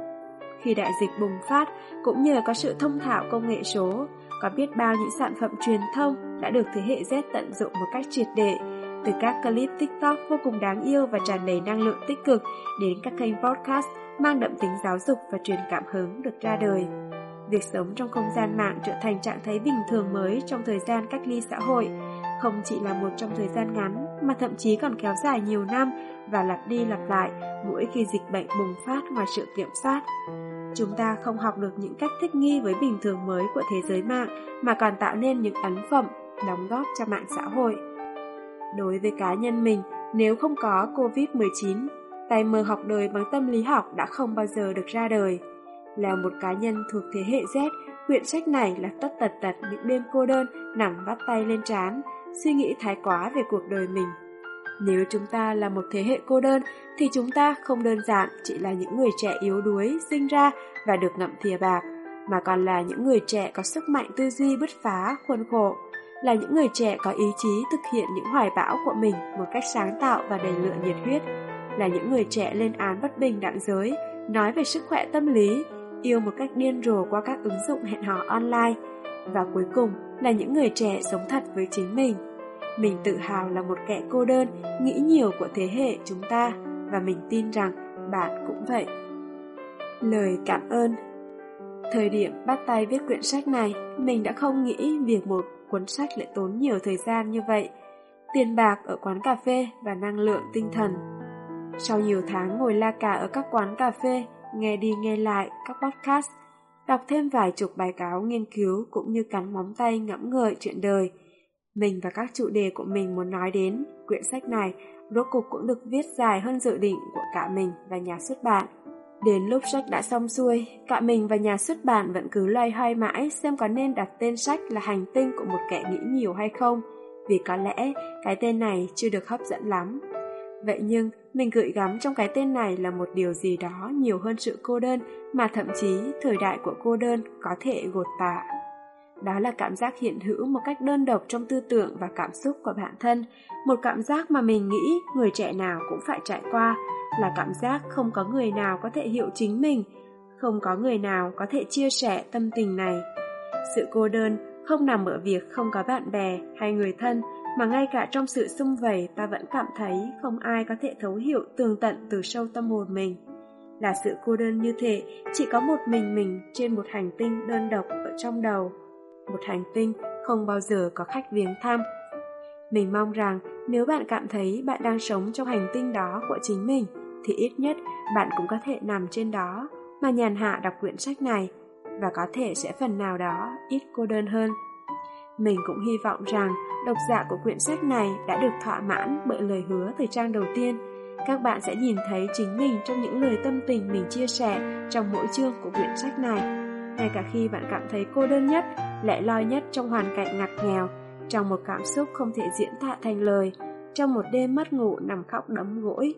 Khi đại dịch bùng phát, cũng nhờ có sự thông thạo công nghệ số, có biết bao những sản phẩm truyền thông đã được thế hệ Z tận dụng một cách triệt để, từ các clip TikTok vô cùng đáng yêu và tràn đầy năng lượng tích cực đến các kênh podcast mang đậm tính giáo dục và truyền cảm hứng được ra đời. Việc sống trong không gian mạng trở thành trạng thái bình thường mới trong thời gian cách ly xã hội, không chỉ là một trong thời gian ngắn mà thậm chí còn kéo dài nhiều năm và lặp đi lặp lại mỗi khi dịch bệnh bùng phát ngoài sự kiểm soát. Chúng ta không học được những cách thích nghi với bình thường mới của thế giới mạng mà còn tạo nên những ấn phẩm, đóng góp cho mạng xã hội. Đối với cá nhân mình, nếu không có Covid-19, tay mơ học đời bằng tâm lý học đã không bao giờ được ra đời. Là một cá nhân thuộc thế hệ Z, quyển sách này là tất tật tật những đêm cô đơn nằm vắt tay lên trán, suy nghĩ thái quá về cuộc đời mình. Nếu chúng ta là một thế hệ cô đơn thì chúng ta không đơn giản chỉ là những người trẻ yếu đuối sinh ra và được ngậm thìa bạc, mà còn là những người trẻ có sức mạnh tư duy bứt phá, khuôn khổ, là những người trẻ có ý chí thực hiện những hoài bão của mình một cách sáng tạo và đầy lửa nhiệt huyết, là những người trẻ lên án bất bình đẳng giới, nói về sức khỏe tâm lý, yêu một cách điên rồ qua các ứng dụng hẹn hò online, và cuối cùng là những người trẻ sống thật với chính mình. Mình tự hào là một kẻ cô đơn, nghĩ nhiều của thế hệ chúng ta, và mình tin rằng bạn cũng vậy. Lời cảm ơn Thời điểm bắt tay viết quyển sách này, mình đã không nghĩ việc một cuốn sách lại tốn nhiều thời gian như vậy. Tiền bạc ở quán cà phê và năng lượng tinh thần. Sau nhiều tháng ngồi la cà ở các quán cà phê, nghe đi nghe lại các podcast, đọc thêm vài chục bài cáo nghiên cứu cũng như cắn móng tay ngẫm ngợi chuyện đời. Mình và các chủ đề của mình muốn nói đến, quyển sách này rốt cục cũng được viết dài hơn dự định của cả mình và nhà xuất bản. Đến lúc sách đã xong xuôi, cả mình và nhà xuất bản vẫn cứ loay hoay mãi xem có nên đặt tên sách là hành tinh của một kẻ nghĩ nhiều hay không, vì có lẽ cái tên này chưa được hấp dẫn lắm. Vậy nhưng, mình gửi gắm trong cái tên này là một điều gì đó nhiều hơn sự cô đơn mà thậm chí thời đại của cô đơn có thể gột tả. Đó là cảm giác hiện hữu một cách đơn độc trong tư tưởng và cảm xúc của bản thân, một cảm giác mà mình nghĩ người trẻ nào cũng phải trải qua, là cảm giác không có người nào có thể hiểu chính mình, không có người nào có thể chia sẻ tâm tình này. Sự cô đơn không nằm ở việc không có bạn bè hay người thân, mà ngay cả trong sự xung vầy ta vẫn cảm thấy không ai có thể thấu hiểu tường tận từ sâu tâm hồn mình. Là sự cô đơn như thế, chỉ có một mình mình trên một hành tinh đơn độc ở trong đầu. Một hành tinh không bao giờ có khách viếng thăm. Mình mong rằng nếu bạn cảm thấy bạn đang sống trong hành tinh đó của chính mình, thì ít nhất bạn cũng có thể nằm trên đó mà nhàn hạ đọc quyển sách này và có thể sẽ phần nào đó ít cô đơn hơn. Mình cũng hy vọng rằng độc giả của quyển sách này đã được thỏa mãn bởi lời hứa từ trang đầu tiên. Các bạn sẽ nhìn thấy chính mình trong những lời tâm tình mình chia sẻ trong mỗi chương của quyển sách này. Ngay cả khi bạn cảm thấy cô đơn nhất, lẻ loi nhất trong hoàn cảnh ngặt nghèo, trong một cảm xúc không thể diễn tả thành lời, trong một đêm mất ngủ nằm khóc đấm gối,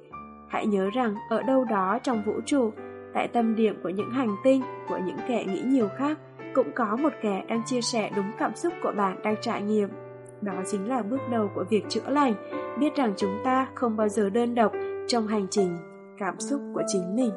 Hãy nhớ rằng ở đâu đó trong vũ trụ, tại tâm điểm của những hành tinh, của những kẻ nghĩ nhiều khác, cũng có một kẻ đang chia sẻ đúng cảm xúc của bạn đang trải nghiệm. Đó chính là bước đầu của việc chữa lành, biết rằng chúng ta không bao giờ đơn độc trong hành trình cảm xúc của chính mình.